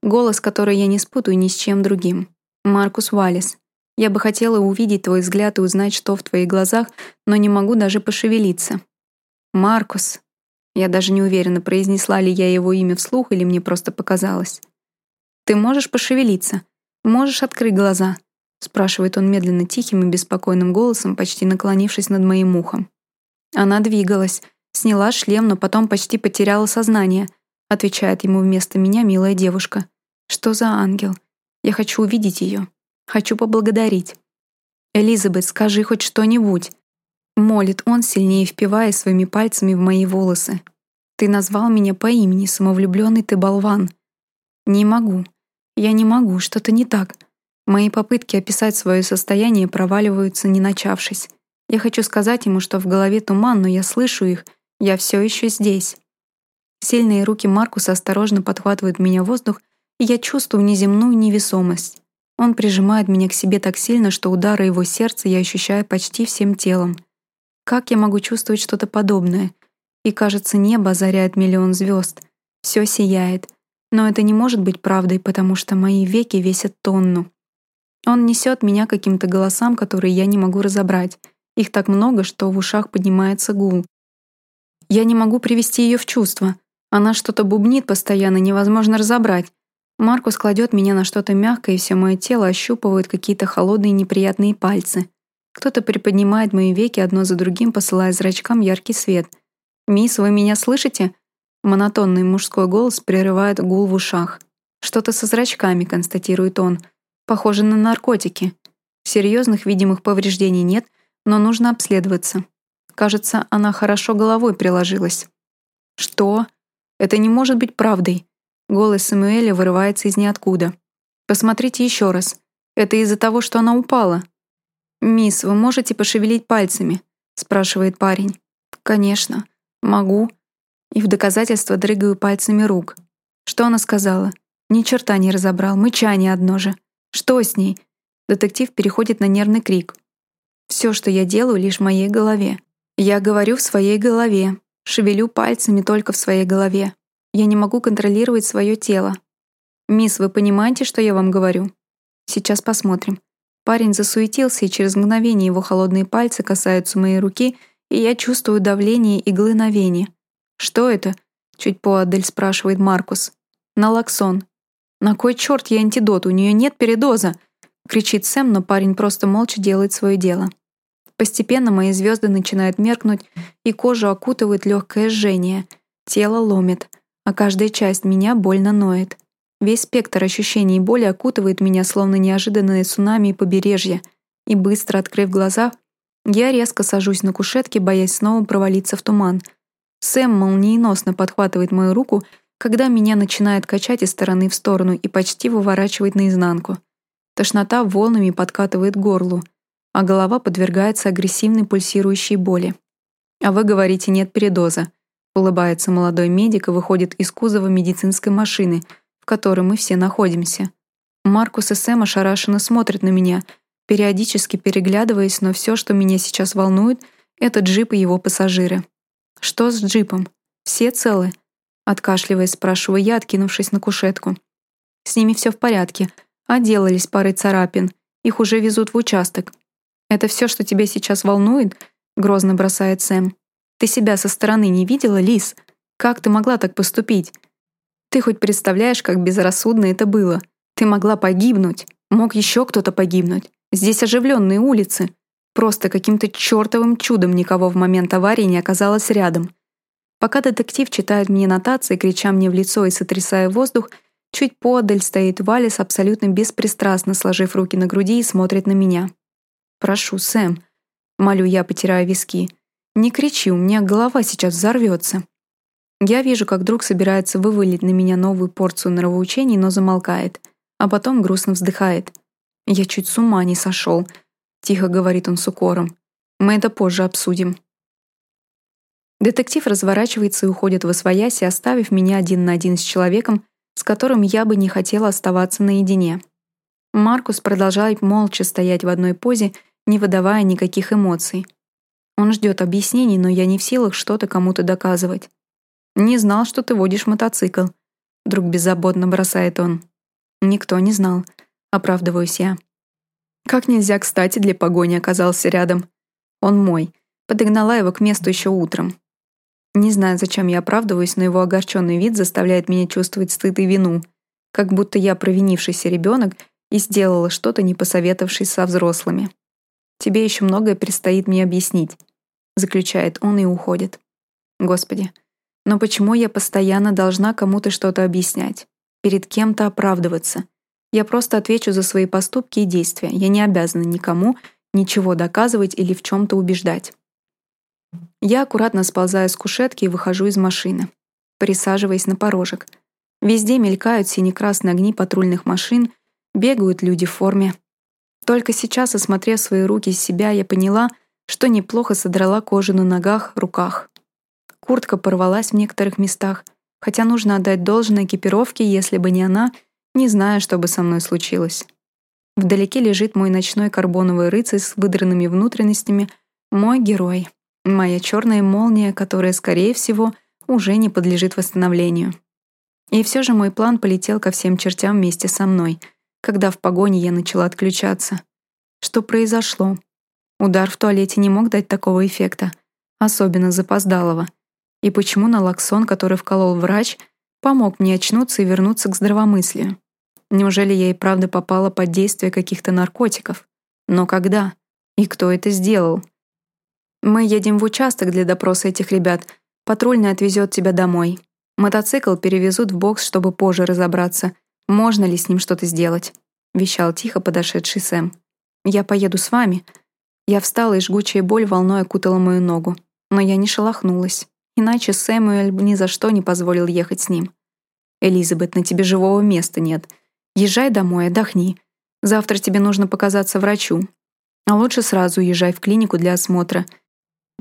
Голос, который я не спутаю ни с чем другим. Маркус Валис. Я бы хотела увидеть твой взгляд и узнать, что в твоих глазах, но не могу даже пошевелиться. Маркус. Я даже не уверена, произнесла ли я его имя вслух или мне просто показалось. Ты можешь пошевелиться? Можешь открыть глаза? спрашивает он медленно тихим и беспокойным голосом, почти наклонившись над моим ухом. Она двигалась, сняла шлем, но потом почти потеряла сознание, отвечает ему вместо меня милая девушка. Что за ангел? Я хочу увидеть ее. Хочу поблагодарить. Элизабет, скажи хоть что-нибудь. Молит он, сильнее впивая своими пальцами в мои волосы. Ты назвал меня по имени, самовлюбленный ты болван. Не могу. Я не могу, что-то не так. Мои попытки описать свое состояние проваливаются, не начавшись. Я хочу сказать ему, что в голове туман, но я слышу их, я все еще здесь. Сильные руки Маркуса осторожно подхватывают меня в воздух, и я чувствую неземную невесомость. Он прижимает меня к себе так сильно, что удары его сердца я ощущаю почти всем телом. Как я могу чувствовать что-то подобное? И кажется, небо озаряет миллион звезд. Все сияет. Но это не может быть правдой, потому что мои веки весят тонну. Он несет меня каким-то голосам, которые я не могу разобрать. Их так много, что в ушах поднимается гул. Я не могу привести ее в чувство. Она что-то бубнит постоянно, невозможно разобрать. Маркус кладет меня на что-то мягкое, и все мое тело ощупывают какие-то холодные неприятные пальцы. Кто-то приподнимает мои веки одно за другим, посылая зрачкам яркий свет. «Мисс, вы меня слышите?» Монотонный мужской голос прерывает гул в ушах. «Что-то со зрачками», — констатирует он. Похоже на наркотики. Серьезных видимых повреждений нет, но нужно обследоваться. Кажется, она хорошо головой приложилась. «Что? Это не может быть правдой!» Голос Самуэля вырывается из ниоткуда. «Посмотрите еще раз. Это из-за того, что она упала». «Мисс, вы можете пошевелить пальцами?» спрашивает парень. «Конечно. Могу». И в доказательство дрыгаю пальцами рук. Что она сказала? Ни черта не разобрал, мычание одно же. Что с ней? Детектив переходит на нервный крик. Все, что я делаю, лишь в моей голове. Я говорю в своей голове, шевелю пальцами только в своей голове. Я не могу контролировать свое тело. «Мисс, вы понимаете, что я вам говорю?» «Сейчас посмотрим». Парень засуетился, и через мгновение его холодные пальцы касаются моей руки, и я чувствую давление иглы на вене. «Что это?» — чуть поодаль спрашивает Маркус. «Налоксон. «На кой черт ей антидот? У нее нет передоза!» — кричит Сэм, но парень просто молча делает свое дело. Постепенно мои звезды начинают меркнуть, и кожу окутывает легкое жжение. Тело ломит, а каждая часть меня больно ноет. Весь спектр ощущений боли окутывает меня, словно неожиданное цунами и побережье. И быстро открыв глаза, я резко сажусь на кушетке, боясь снова провалиться в туман. Сэм молниеносно подхватывает мою руку когда меня начинает качать из стороны в сторону и почти выворачивает наизнанку. Тошнота волнами подкатывает горлу, а голова подвергается агрессивной пульсирующей боли. «А вы говорите, нет передоза», — улыбается молодой медик и выходит из кузова медицинской машины, в которой мы все находимся. Маркус и Сэм ошарашенно смотрят на меня, периодически переглядываясь, но все, что меня сейчас волнует, это джип и его пассажиры. Что с джипом? Все целы? Откашливаясь, спрашиваю я, откинувшись на кушетку. С ними все в порядке. Отделались парой царапин. Их уже везут в участок. «Это все, что тебя сейчас волнует?» — грозно бросает Сэм. «Ты себя со стороны не видела, Лис? Как ты могла так поступить? Ты хоть представляешь, как безрассудно это было? Ты могла погибнуть. Мог еще кто-то погибнуть. Здесь оживленные улицы. Просто каким-то чертовым чудом никого в момент аварии не оказалось рядом. Пока детектив читает мне нотации, крича мне в лицо и сотрясая воздух, чуть подаль стоит Валис, абсолютно беспристрастно сложив руки на груди и смотрит на меня. «Прошу, Сэм», — молю я, потирая виски, — «не кричи, у меня голова сейчас взорвется». Я вижу, как друг собирается вывалить на меня новую порцию нравоучений, но замолкает, а потом грустно вздыхает. «Я чуть с ума не сошел», — тихо говорит он с укором. «Мы это позже обсудим». Детектив разворачивается и уходит в освоясь, оставив меня один на один с человеком, с которым я бы не хотела оставаться наедине. Маркус продолжает молча стоять в одной позе, не выдавая никаких эмоций. Он ждет объяснений, но я не в силах что-то кому-то доказывать. «Не знал, что ты водишь мотоцикл», — вдруг беззаботно бросает он. «Никто не знал», — оправдываюсь я. Как нельзя кстати для погони оказался рядом. Он мой. Подогнала его к месту еще утром. Не знаю, зачем я оправдываюсь, но его огорченный вид заставляет меня чувствовать стыд и вину, как будто я провинившийся ребенок и сделала что-то, не посоветовавшись со взрослыми. «Тебе еще многое предстоит мне объяснить», — заключает он и уходит. Господи, но почему я постоянно должна кому-то что-то объяснять? Перед кем-то оправдываться? Я просто отвечу за свои поступки и действия. Я не обязана никому ничего доказывать или в чем-то убеждать. Я аккуратно сползаю с кушетки и выхожу из машины, присаживаясь на порожек. Везде мелькают сине-красные огни патрульных машин, бегают люди в форме. Только сейчас, осмотрев свои руки с себя, я поняла, что неплохо содрала кожу на ногах, руках. Куртка порвалась в некоторых местах, хотя нужно отдать должное экипировке, если бы не она, не знаю, что бы со мной случилось. Вдалеке лежит мой ночной карбоновый рыцарь с выдранными внутренностями, мой герой, моя черная молния, которая, скорее всего, уже не подлежит восстановлению. И все же мой план полетел ко всем чертям вместе со мной, когда в погоне я начала отключаться. Что произошло? Удар в туалете не мог дать такого эффекта, особенно запоздалого. И почему налоксон, который вколол врач, помог мне очнуться и вернуться к здравомыслию? Неужели я и правда попала под действие каких-то наркотиков? Но когда? И кто это сделал? Мы едем в участок для допроса этих ребят. Патрульный отвезет тебя домой. Мотоцикл перевезут в бокс, чтобы позже разобраться, можно ли с ним что-то сделать», — вещал тихо подошедший Сэм. «Я поеду с вами». Я встала, и жгучая боль волной окутала мою ногу. Но я не шелохнулась. Иначе Сэмюэль ни за что не позволил ехать с ним. «Элизабет, на тебе живого места нет. Езжай домой, отдохни. Завтра тебе нужно показаться врачу. А лучше сразу езжай в клинику для осмотра.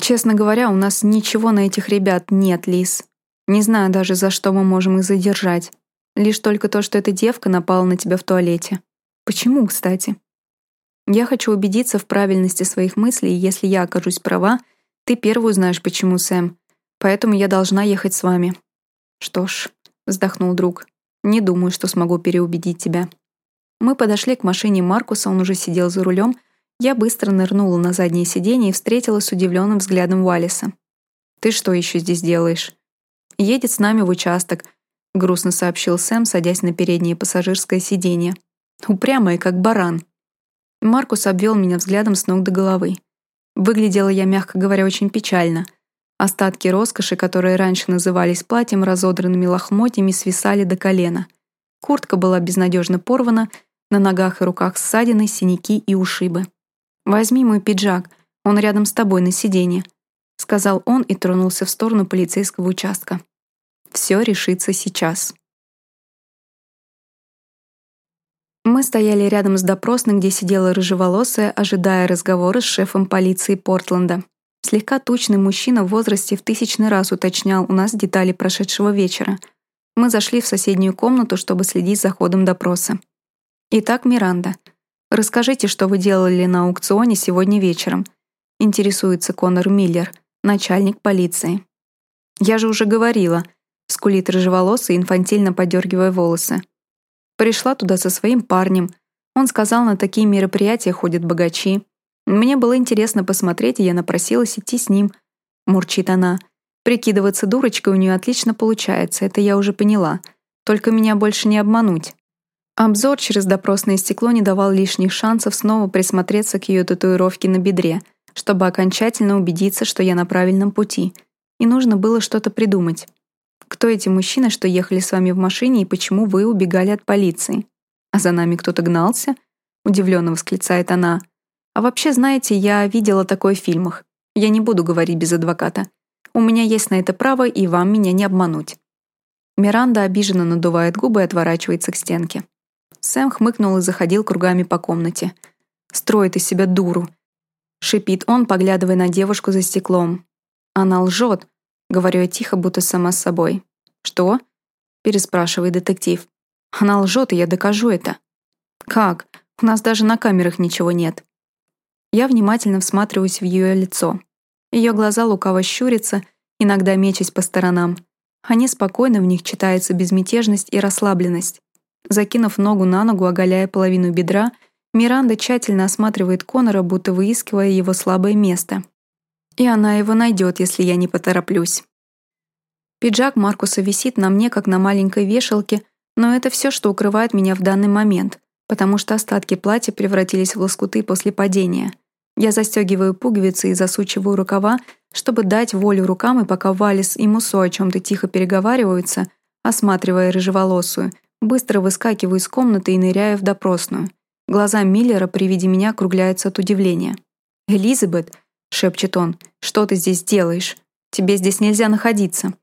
Честно говоря, у нас ничего на этих ребят нет, Лис. Не знаю даже, за что мы можем их задержать. Лишь только то, что эта девка напала на тебя в туалете. Почему, кстати? Я хочу убедиться в правильности своих мыслей, и если я окажусь права, ты первую знаешь, почему, Сэм. Поэтому я должна ехать с вами. Что ж, вздохнул друг. Не думаю, что смогу переубедить тебя. Мы подошли к машине Маркуса, он уже сидел за рулем. Я быстро нырнула на заднее сиденье и встретила с удивленным взглядом Уалиса. «Ты что еще здесь делаешь?» «Едет с нами в участок», — грустно сообщил Сэм, садясь на переднее пассажирское сиденье. «Упрямая, как баран». Маркус обвел меня взглядом с ног до головы. Выглядела я, мягко говоря, очень печально. Остатки роскоши, которые раньше назывались платьем, разодранными лохмотьями, свисали до колена. Куртка была безнадежно порвана, на ногах и руках ссадины, синяки и ушибы. «Возьми мой пиджак, он рядом с тобой на сиденье», сказал он и тронулся в сторону полицейского участка. «Все решится сейчас». Мы стояли рядом с допросной, где сидела рыжеволосая, ожидая разговора с шефом полиции Портленда. Слегка тучный мужчина в возрасте в тысячный раз уточнял у нас детали прошедшего вечера. Мы зашли в соседнюю комнату, чтобы следить за ходом допроса. «Итак, Миранда, расскажите, что вы делали на аукционе сегодня вечером?» Интересуется Конор Миллер, начальник полиции. «Я же уже говорила», — скулит рыжеволосый, инфантильно подергивая волосы. «Пришла туда со своим парнем. Он сказал, на такие мероприятия ходят богачи. Мне было интересно посмотреть, и я напросилась идти с ним. Мурчит она. Прикидываться дурочкой у нее отлично получается, это я уже поняла. Только меня больше не обмануть. Обзор через допросное стекло не давал лишних шансов снова присмотреться к ее татуировке на бедре, чтобы окончательно убедиться, что я на правильном пути. И нужно было что-то придумать. Кто эти мужчины, что ехали с вами в машине, и почему вы убегали от полиции? А за нами кто-то гнался? Удивленно восклицает она. А вообще, знаете, я видела такое в фильмах. Я не буду говорить без адвоката. У меня есть на это право, и вам меня не обмануть». Миранда обиженно надувает губы и отворачивается к стенке. Сэм хмыкнул и заходил кругами по комнате. «Строит из себя дуру», — шипит он, поглядывая на девушку за стеклом. «Она лжет», — говорю я тихо, будто сама с собой. «Что?» — переспрашивает детектив. «Она лжет, и я докажу это». «Как? У нас даже на камерах ничего нет». Я внимательно всматриваюсь в ее лицо. Ее глаза лукаво щурятся, иногда мечась по сторонам. Они спокойно, в них читается безмятежность и расслабленность. Закинув ногу на ногу, оголяя половину бедра, Миранда тщательно осматривает Конора, будто выискивая его слабое место. И она его найдет, если я не потороплюсь. Пиджак Маркуса висит на мне, как на маленькой вешалке, но это все, что укрывает меня в данный момент, потому что остатки платья превратились в лоскуты после падения. Я застегиваю пуговицы и засучиваю рукава, чтобы дать волю рукам, и пока Валис и Мусо о чем то тихо переговариваются, осматривая рыжеволосую, быстро выскакиваю из комнаты и ныряю в допросную. Глаза Миллера при виде меня округляются от удивления. «Элизабет», — шепчет он, — «что ты здесь делаешь? Тебе здесь нельзя находиться».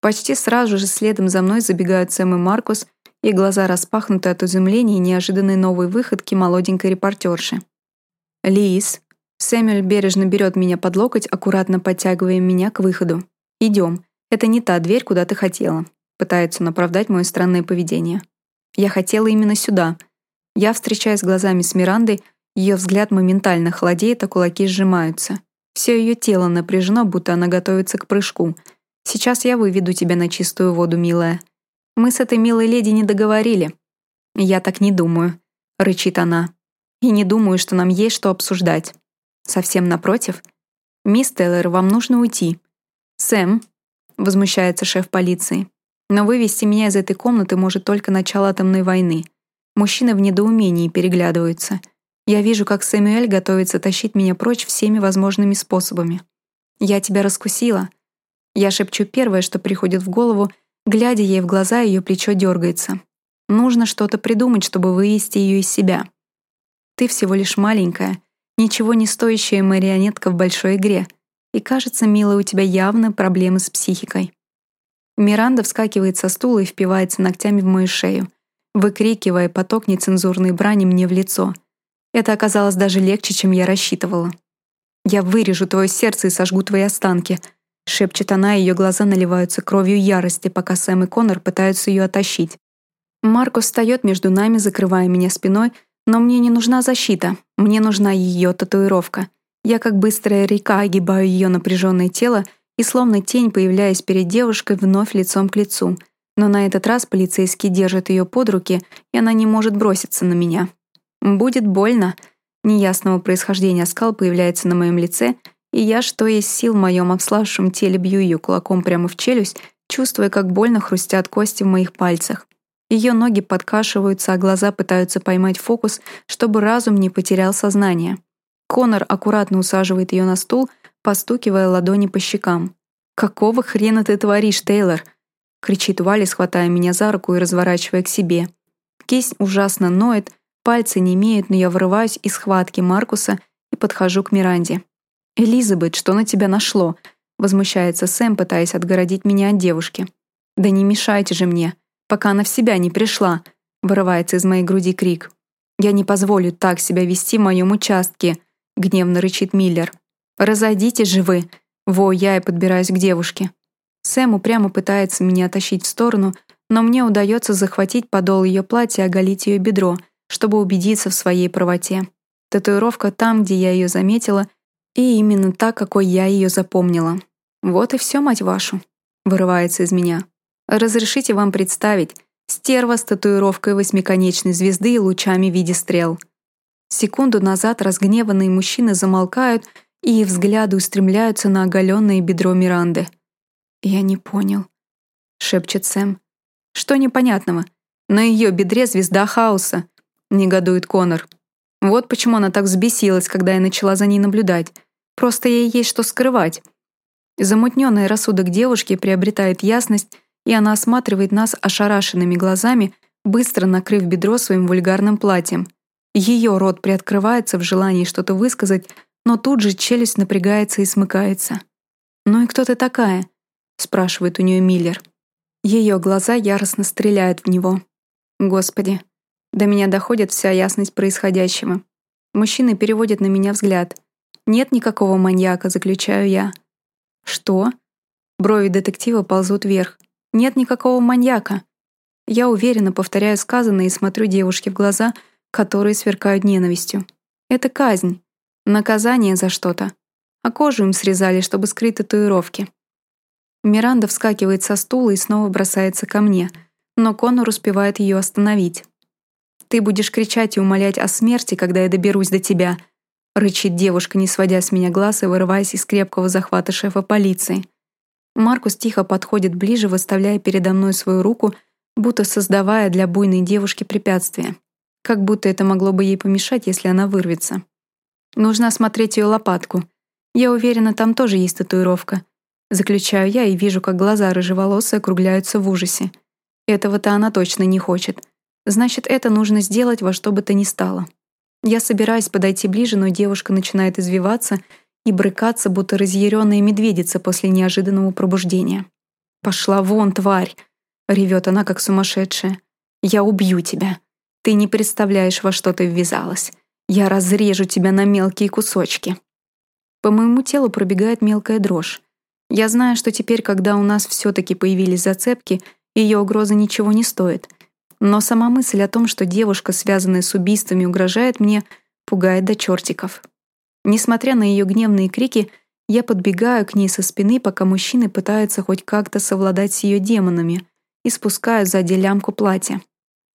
Почти сразу же следом за мной забегают Сэм и Маркус, и глаза распахнуты от изумления и неожиданной новой выходки молоденькой репортерши. «Лиз», Сэмюэль бережно берет меня под локоть, аккуратно подтягивая меня к выходу. «Идем. Это не та дверь, куда ты хотела», — пытается он оправдать мое странное поведение. «Я хотела именно сюда». Я встречаюсь глазами с Мирандой, ее взгляд моментально холодеет, а кулаки сжимаются. Все ее тело напряжено, будто она готовится к прыжку — Сейчас я выведу тебя на чистую воду, милая. Мы с этой милой леди не договорили. Я так не думаю, рычит она. И не думаю, что нам есть что обсуждать. Совсем напротив. Мисс Тейлор, вам нужно уйти. Сэм, возмущается шеф полиции. Но вывести меня из этой комнаты может только начало атомной войны. Мужчины в недоумении переглядываются. Я вижу, как Сэмюэль готовится тащить меня прочь всеми возможными способами. Я тебя раскусила — я шепчу первое, что приходит в голову, глядя ей в глаза, ее плечо дергается. Нужно что-то придумать, чтобы вывести ее из себя. Ты всего лишь маленькая, ничего не стоящая марионетка в большой игре. И кажется, милая, у тебя явно проблемы с психикой. Миранда вскакивает со стула и впивается ногтями в мою шею, выкрикивая поток нецензурной брани мне в лицо. Это оказалось даже легче, чем я рассчитывала. «Я вырежу твое сердце и сожгу твои останки», Шепчет она, ее глаза наливаются кровью ярости, пока Сэм и Конор пытаются ее оттащить. Маркус встает между нами, закрывая меня спиной, но мне не нужна защита, мне нужна ее татуировка. Я как быстрая река огибаю ее напряженное тело и словно тень, появляясь перед девушкой, вновь лицом к лицу. Но на этот раз полицейский держит ее под руки, и она не может броситься на меня. Будет больно. Неясного происхождения скал появляется на моем лице, и я, что есть сил в моем обславшем теле, бью ее кулаком прямо в челюсть, чувствуя, как больно хрустят кости в моих пальцах. Ее ноги подкашиваются, а глаза пытаются поймать фокус, чтобы разум не потерял сознание. Конор аккуратно усаживает ее на стул, постукивая ладони по щекам. «Какого хрена ты творишь, Тейлор?» — кричит Валли, хватая меня за руку и разворачивая к себе. Кисть ужасно ноет, пальцы не имеют, но я вырываюсь из схватки Маркуса и подхожу к Миранде. «Элизабет, что на тебя нашло?» — возмущается Сэм, пытаясь отгородить меня от девушки. «Да не мешайте же мне, пока она в себя не пришла!» — вырывается из моей груди крик. «Я не позволю так себя вести в моем участке!» — гневно рычит Миллер. «Разойдитесь же вы!» — во я и подбираюсь к девушке. Сэм упрямо пытается меня тащить в сторону, но мне удается захватить подол ее платья и оголить ее бедро, чтобы убедиться в своей правоте. Татуировка там, где я ее заметила — и именно так, какой я ее запомнила. Вот и все, мать вашу. Вырывается из меня. Разрешите вам представить стерва с татуировкой восьмиконечной звезды и лучами в виде стрел. Секунду назад разгневанные мужчины замолкают и взгляды устремляются на оголенное бедро Миранды. «Я не понял», — шепчет Сэм. «Что непонятного? На ее бедре звезда хаоса», — негодует Конор. Вот почему она так взбесилась, когда я начала за ней наблюдать. Просто ей есть что скрывать. Замутненный рассудок девушки приобретает ясность, и она осматривает нас ошарашенными глазами, быстро накрыв бедро своим вульгарным платьем. Ее рот приоткрывается в желании что-то высказать, но тут же челюсть напрягается и смыкается. «Ну и кто ты такая?» — спрашивает у нее Миллер. Ее глаза яростно стреляют в него. Господи, до меня доходит вся ясность происходящего. Мужчина переводит на меня взгляд. Нет никакого маньяка, заключаю я. Что? Брови детектива ползут вверх. Нет никакого маньяка. Я уверенно повторяю сказанное и смотрю девушке в глаза, которые сверкают ненавистью. Это казнь. Наказание за что-то. А кожу им срезали, чтобы скрыть татуировки. Миранда вскакивает со стула и снова бросается ко мне, но Конор успевает ее остановить. Ты будешь кричать и умолять о смерти, когда я доберусь до тебя», — рычит девушка, не сводя с меня глаз и вырываясь из крепкого захвата шефа полиции. Маркус тихо подходит ближе, выставляя передо мной свою руку, будто создавая для буйной девушки препятствие. Как будто это могло бы ей помешать, если она вырвется. Нужно осмотреть ее лопатку. Я уверена, там тоже есть татуировка. Заключаю я и вижу, как глаза рыжеволосой округляются в ужасе. Этого-то она точно не хочет. Значит, это нужно сделать во что бы то ни стало. Я собираюсь подойти ближе, но девушка начинает извиваться и брыкаться, будто разъяренная медведица после неожиданного пробуждения. «Пошла вон, тварь!» — ревет она, как сумасшедшая. «Я убью тебя. Ты не представляешь, во что ты ввязалась. Я разрежу тебя на мелкие кусочки». По моему телу пробегает мелкая дрожь. Я знаю, что теперь, когда у нас все-таки появились зацепки, ее угроза ничего не стоит. Но сама мысль о том, что девушка, связанная с убийствами, угрожает мне, пугает до чертиков. Несмотря на ее гневные крики, я подбегаю к ней со спины, пока мужчины пытаются хоть как-то совладать с ее демонами, и спускаю сзади лямку платья.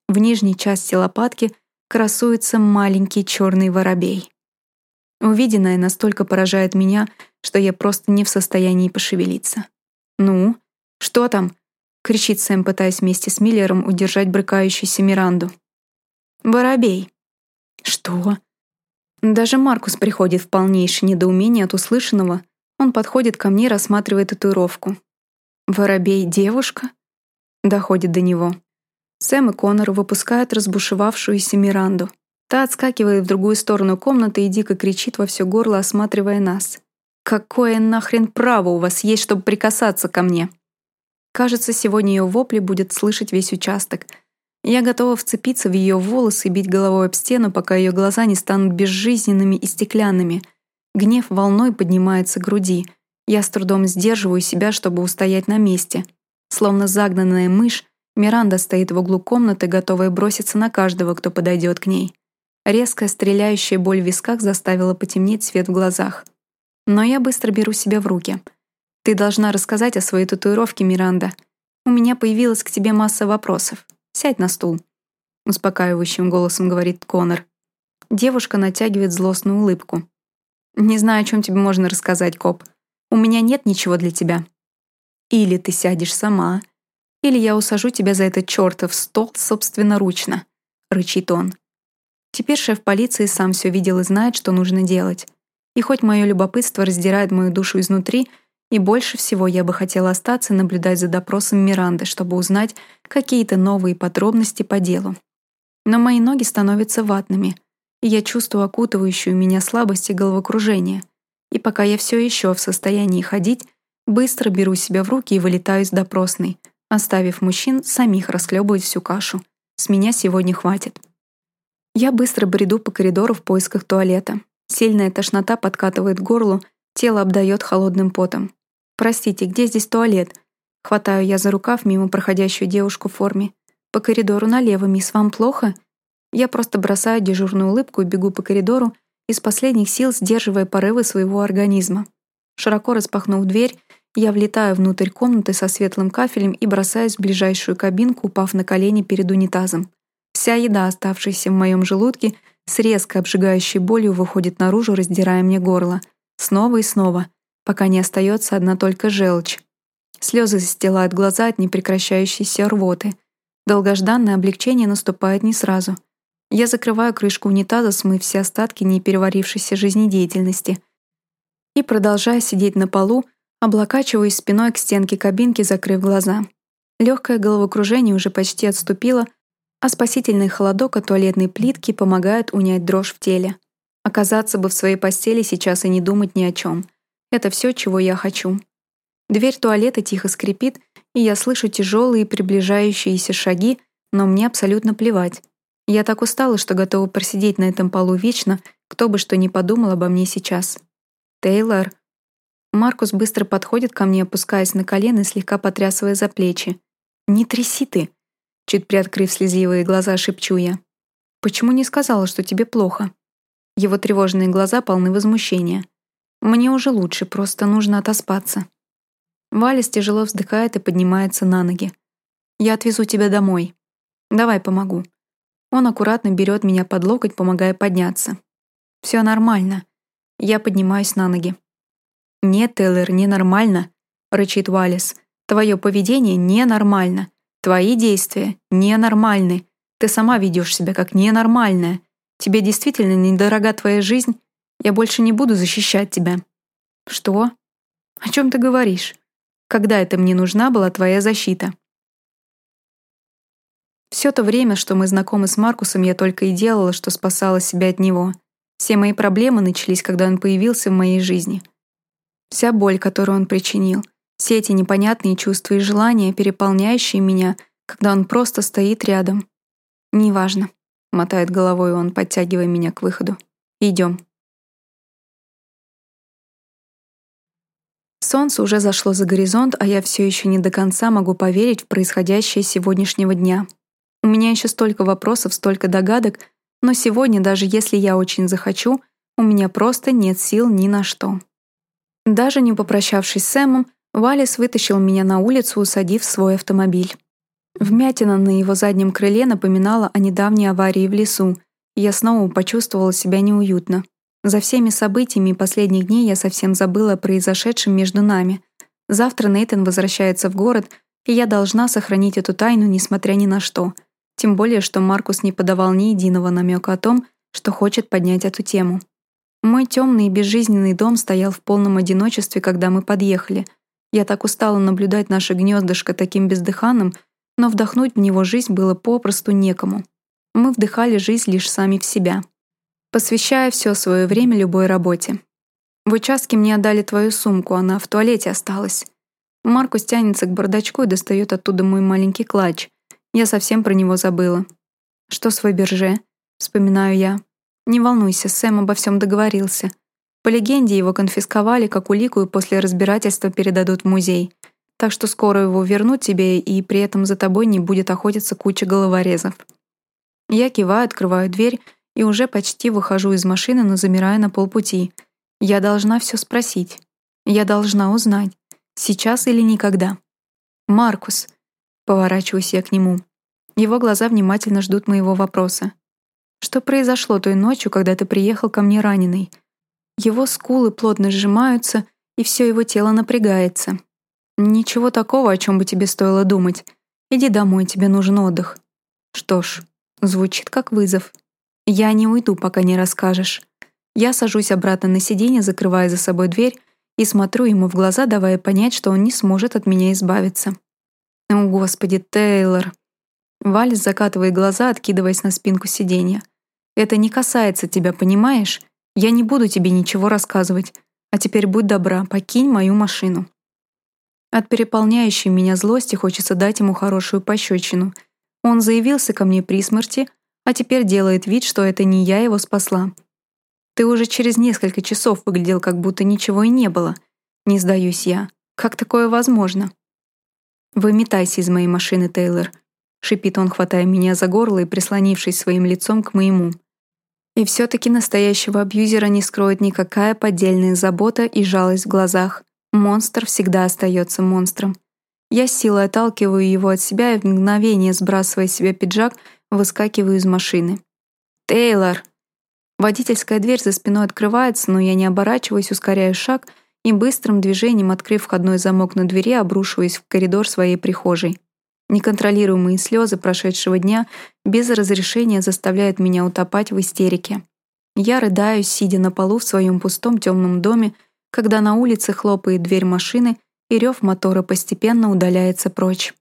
В нижней части лопатки красуется маленький черный воробей. Увиденное настолько поражает меня, что я просто не в состоянии пошевелиться. «Ну, что там?» — кричит Сэм, пытаясь вместе с Миллером удержать брыкающуюся Миранду. «Воробей». «Что?» Даже Маркус приходит в полнейшее недоумение от услышанного. Он подходит ко мне, рассматривая татуировку. «Воробей — девушка?» Доходит до него. Сэм и Конор выпускают разбушевавшуюся Миранду. Та отскакивает в другую сторону комнаты и дико кричит во все горло, осматривая нас. «Какое нахрен право у вас есть, чтобы прикасаться ко мне?» Кажется, сегодня ее вопли будет слышать весь участок. Я готова вцепиться в ее волосы и бить головой об стену, пока ее глаза не станут безжизненными и стеклянными. Гнев волной поднимается к груди. Я с трудом сдерживаю себя, чтобы устоять на месте. Словно загнанная мышь, Миранда стоит в углу комнаты, готовая броситься на каждого, кто подойдет к ней. Резкая стреляющая боль в висках заставила потемнеть свет в глазах. Но я быстро беру себя в руки. Ты должна рассказать о своей татуировке, Миранда. У меня появилась к тебе масса вопросов. Сядь на стул. Успокаивающим голосом говорит Конор. Девушка натягивает злостную улыбку. «Не знаю, о чем тебе можно рассказать, коп. У меня нет ничего для тебя. Или ты сядешь сама, или я усажу тебя за этот чертов стол собственноручно», — рычит он. Теперь шеф полиции сам все видел и знает, что нужно делать. И хоть мое любопытство раздирает мою душу изнутри, и больше всего я бы хотела остаться наблюдать за допросом Миранды, чтобы узнать какие-то новые подробности по делу. Но мои ноги становятся ватными, и я чувствую окутывающую меня слабость и головокружение. И пока я все еще в состоянии ходить, быстро беру себя в руки и вылетаю из допросной, оставив мужчин самих расхлебывать всю кашу. С меня сегодня хватит. Я быстро бреду по коридору в поисках туалета. Сильная тошнота подкатывает к горлу, тело обдает холодным потом. «Простите, где здесь туалет?» Хватаю я за рукав мимо проходящую девушку в форме. «По коридору налево, мисс, вам плохо?» Я просто бросаю дежурную улыбку и бегу по коридору, из последних сил сдерживая порывы своего организма. Широко распахнув дверь, я влетаю внутрь комнаты со светлым кафелем и бросаюсь в ближайшую кабинку, упав на колени перед унитазом. Вся еда, оставшаяся в моем желудке, с резко обжигающей болью выходит наружу, раздирая мне горло. Снова и снова, пока не остается одна только желчь. Слезы застилают глаза от непрекращающейся рвоты. Долгожданное облегчение наступает не сразу. Я закрываю крышку унитаза, смыв все остатки непереварившейся жизнедеятельности. И, продолжая сидеть на полу, облокачиваюсь спиной к стенке кабинки, закрыв глаза. Легкое головокружение уже почти отступило, а спасительный холодок от туалетной плитки помогает унять дрожь в теле. Оказаться бы в своей постели сейчас и не думать ни о чем. Это все, чего я хочу. Дверь туалета тихо скрипит, и я слышу тяжелые приближающиеся шаги, но мне абсолютно плевать. Я так устала, что готова просидеть на этом полу вечно, кто бы что ни подумал обо мне сейчас. Тейлор. Маркус быстро подходит ко мне, опускаясь на колено и слегка потрясывая за плечи. «Не тряси ты!» Чуть приоткрыв слезливые глаза, шепчу я. «Почему не сказала, что тебе плохо?» Его тревожные глаза полны возмущения. «Мне уже лучше, просто нужно отоспаться». Валис тяжело вздыхает и поднимается на ноги. «Я отвезу тебя домой. Давай помогу». Он аккуратно берет меня под локоть, помогая подняться. Все нормально. Я поднимаюсь на ноги. «Нет, Тейлор, ненормально», — рычит Уаллес. «Твое поведение ненормально. Твои действия ненормальны. Ты сама ведешь себя как ненормальная. Тебе действительно недорога твоя жизнь? Я больше не буду защищать тебя». «Что? О чем ты говоришь? Когда это мне нужна была твоя защита?» Все то время, что мы знакомы с Маркусом, я только и делала, что спасала себя от него. Все мои проблемы начались, когда он появился в моей жизни. Вся боль, которую он причинил, все эти непонятные чувства и желания, переполняющие меня, когда он просто стоит рядом. «Неважно», — мотает головой он, подтягивая меня к выходу. Идем. Солнце уже зашло за горизонт, а я все еще не до конца могу поверить в происходящее сегодняшнего дня. У меня еще столько вопросов, столько догадок, но сегодня, даже если я очень захочу, у меня просто нет сил ни на что. Даже не попрощавшись с Сэмом, Валис вытащил меня на улицу, усадив свой автомобиль. Вмятина на его заднем крыле напоминала о недавней аварии в лесу, я снова почувствовала себя неуютно. За всеми событиями последних дней я совсем забыла о произошедшем между нами. Завтра Нейтан возвращается в город, и я должна сохранить эту тайну, несмотря ни на что — тем более, что Маркус не подавал ни единого намека о том, что хочет поднять эту тему. Мой темный и безжизненный дом стоял в полном одиночестве, когда мы подъехали. Я так устала наблюдать наше гнездышко таким бездыханным, но вдохнуть в него жизнь было попросту некому. Мы вдыхали жизнь лишь сами в себя, посвящая все свое время любой работе. В участке мне отдали твою сумку, она в туалете осталась. Маркус тянется к бардачку и достает оттуда мой маленький клатч — я совсем про него забыла. Что с Фаберже? Вспоминаю я. Не волнуйся, Сэм обо всем договорился. По легенде, его конфисковали как улику и после разбирательства передадут в музей. Так что скоро его вернут тебе, и при этом за тобой не будет охотиться куча головорезов. Я киваю, открываю дверь и уже почти выхожу из машины, но замираю на полпути. Я должна все спросить. Я должна узнать. Сейчас или никогда. «Маркус», — поворачиваюсь я к нему, его глаза внимательно ждут моего вопроса. Что произошло той ночью, когда ты приехал ко мне раненый? Его скулы плотно сжимаются, и все его тело напрягается. Ничего такого, о чем бы тебе стоило думать. Иди домой, тебе нужен отдых. Что ж, звучит как вызов. Я не уйду, пока не расскажешь. Я сажусь обратно на сиденье, закрывая за собой дверь, и смотрю ему в глаза, давая понять, что он не сможет от меня избавиться. О, Господи, Тейлор, Валис закатывает глаза, откидываясь на спинку сиденья. «Это не касается тебя, понимаешь? Я не буду тебе ничего рассказывать. А теперь будь добра, покинь мою машину». От переполняющей меня злости хочется дать ему хорошую пощечину. Он заявился ко мне при смерти, а теперь делает вид, что это не я его спасла. Ты уже через несколько часов выглядел, как будто ничего и не было. Не сдаюсь я. Как такое возможно? Выметайся из моей машины, Тейлор. — шипит он, хватая меня за горло и прислонившись своим лицом к моему. И все-таки настоящего абьюзера не скроет никакая поддельная забота и жалость в глазах. Монстр всегда остается монстром. Я с силой отталкиваю его от себя и в мгновение, сбрасывая с себя пиджак, выскакиваю из машины. «Тейлор!» Водительская дверь за спиной открывается, но я не оборачиваюсь, ускоряю шаг и быстрым движением, открыв входной замок на двери, обрушиваюсь в коридор своей прихожей. Неконтролируемые слезы прошедшего дня без разрешения заставляют меня утопать в истерике. Я рыдаю, сидя на полу в своем пустом темном доме, когда на улице хлопает дверь машины и рев мотора постепенно удаляется прочь.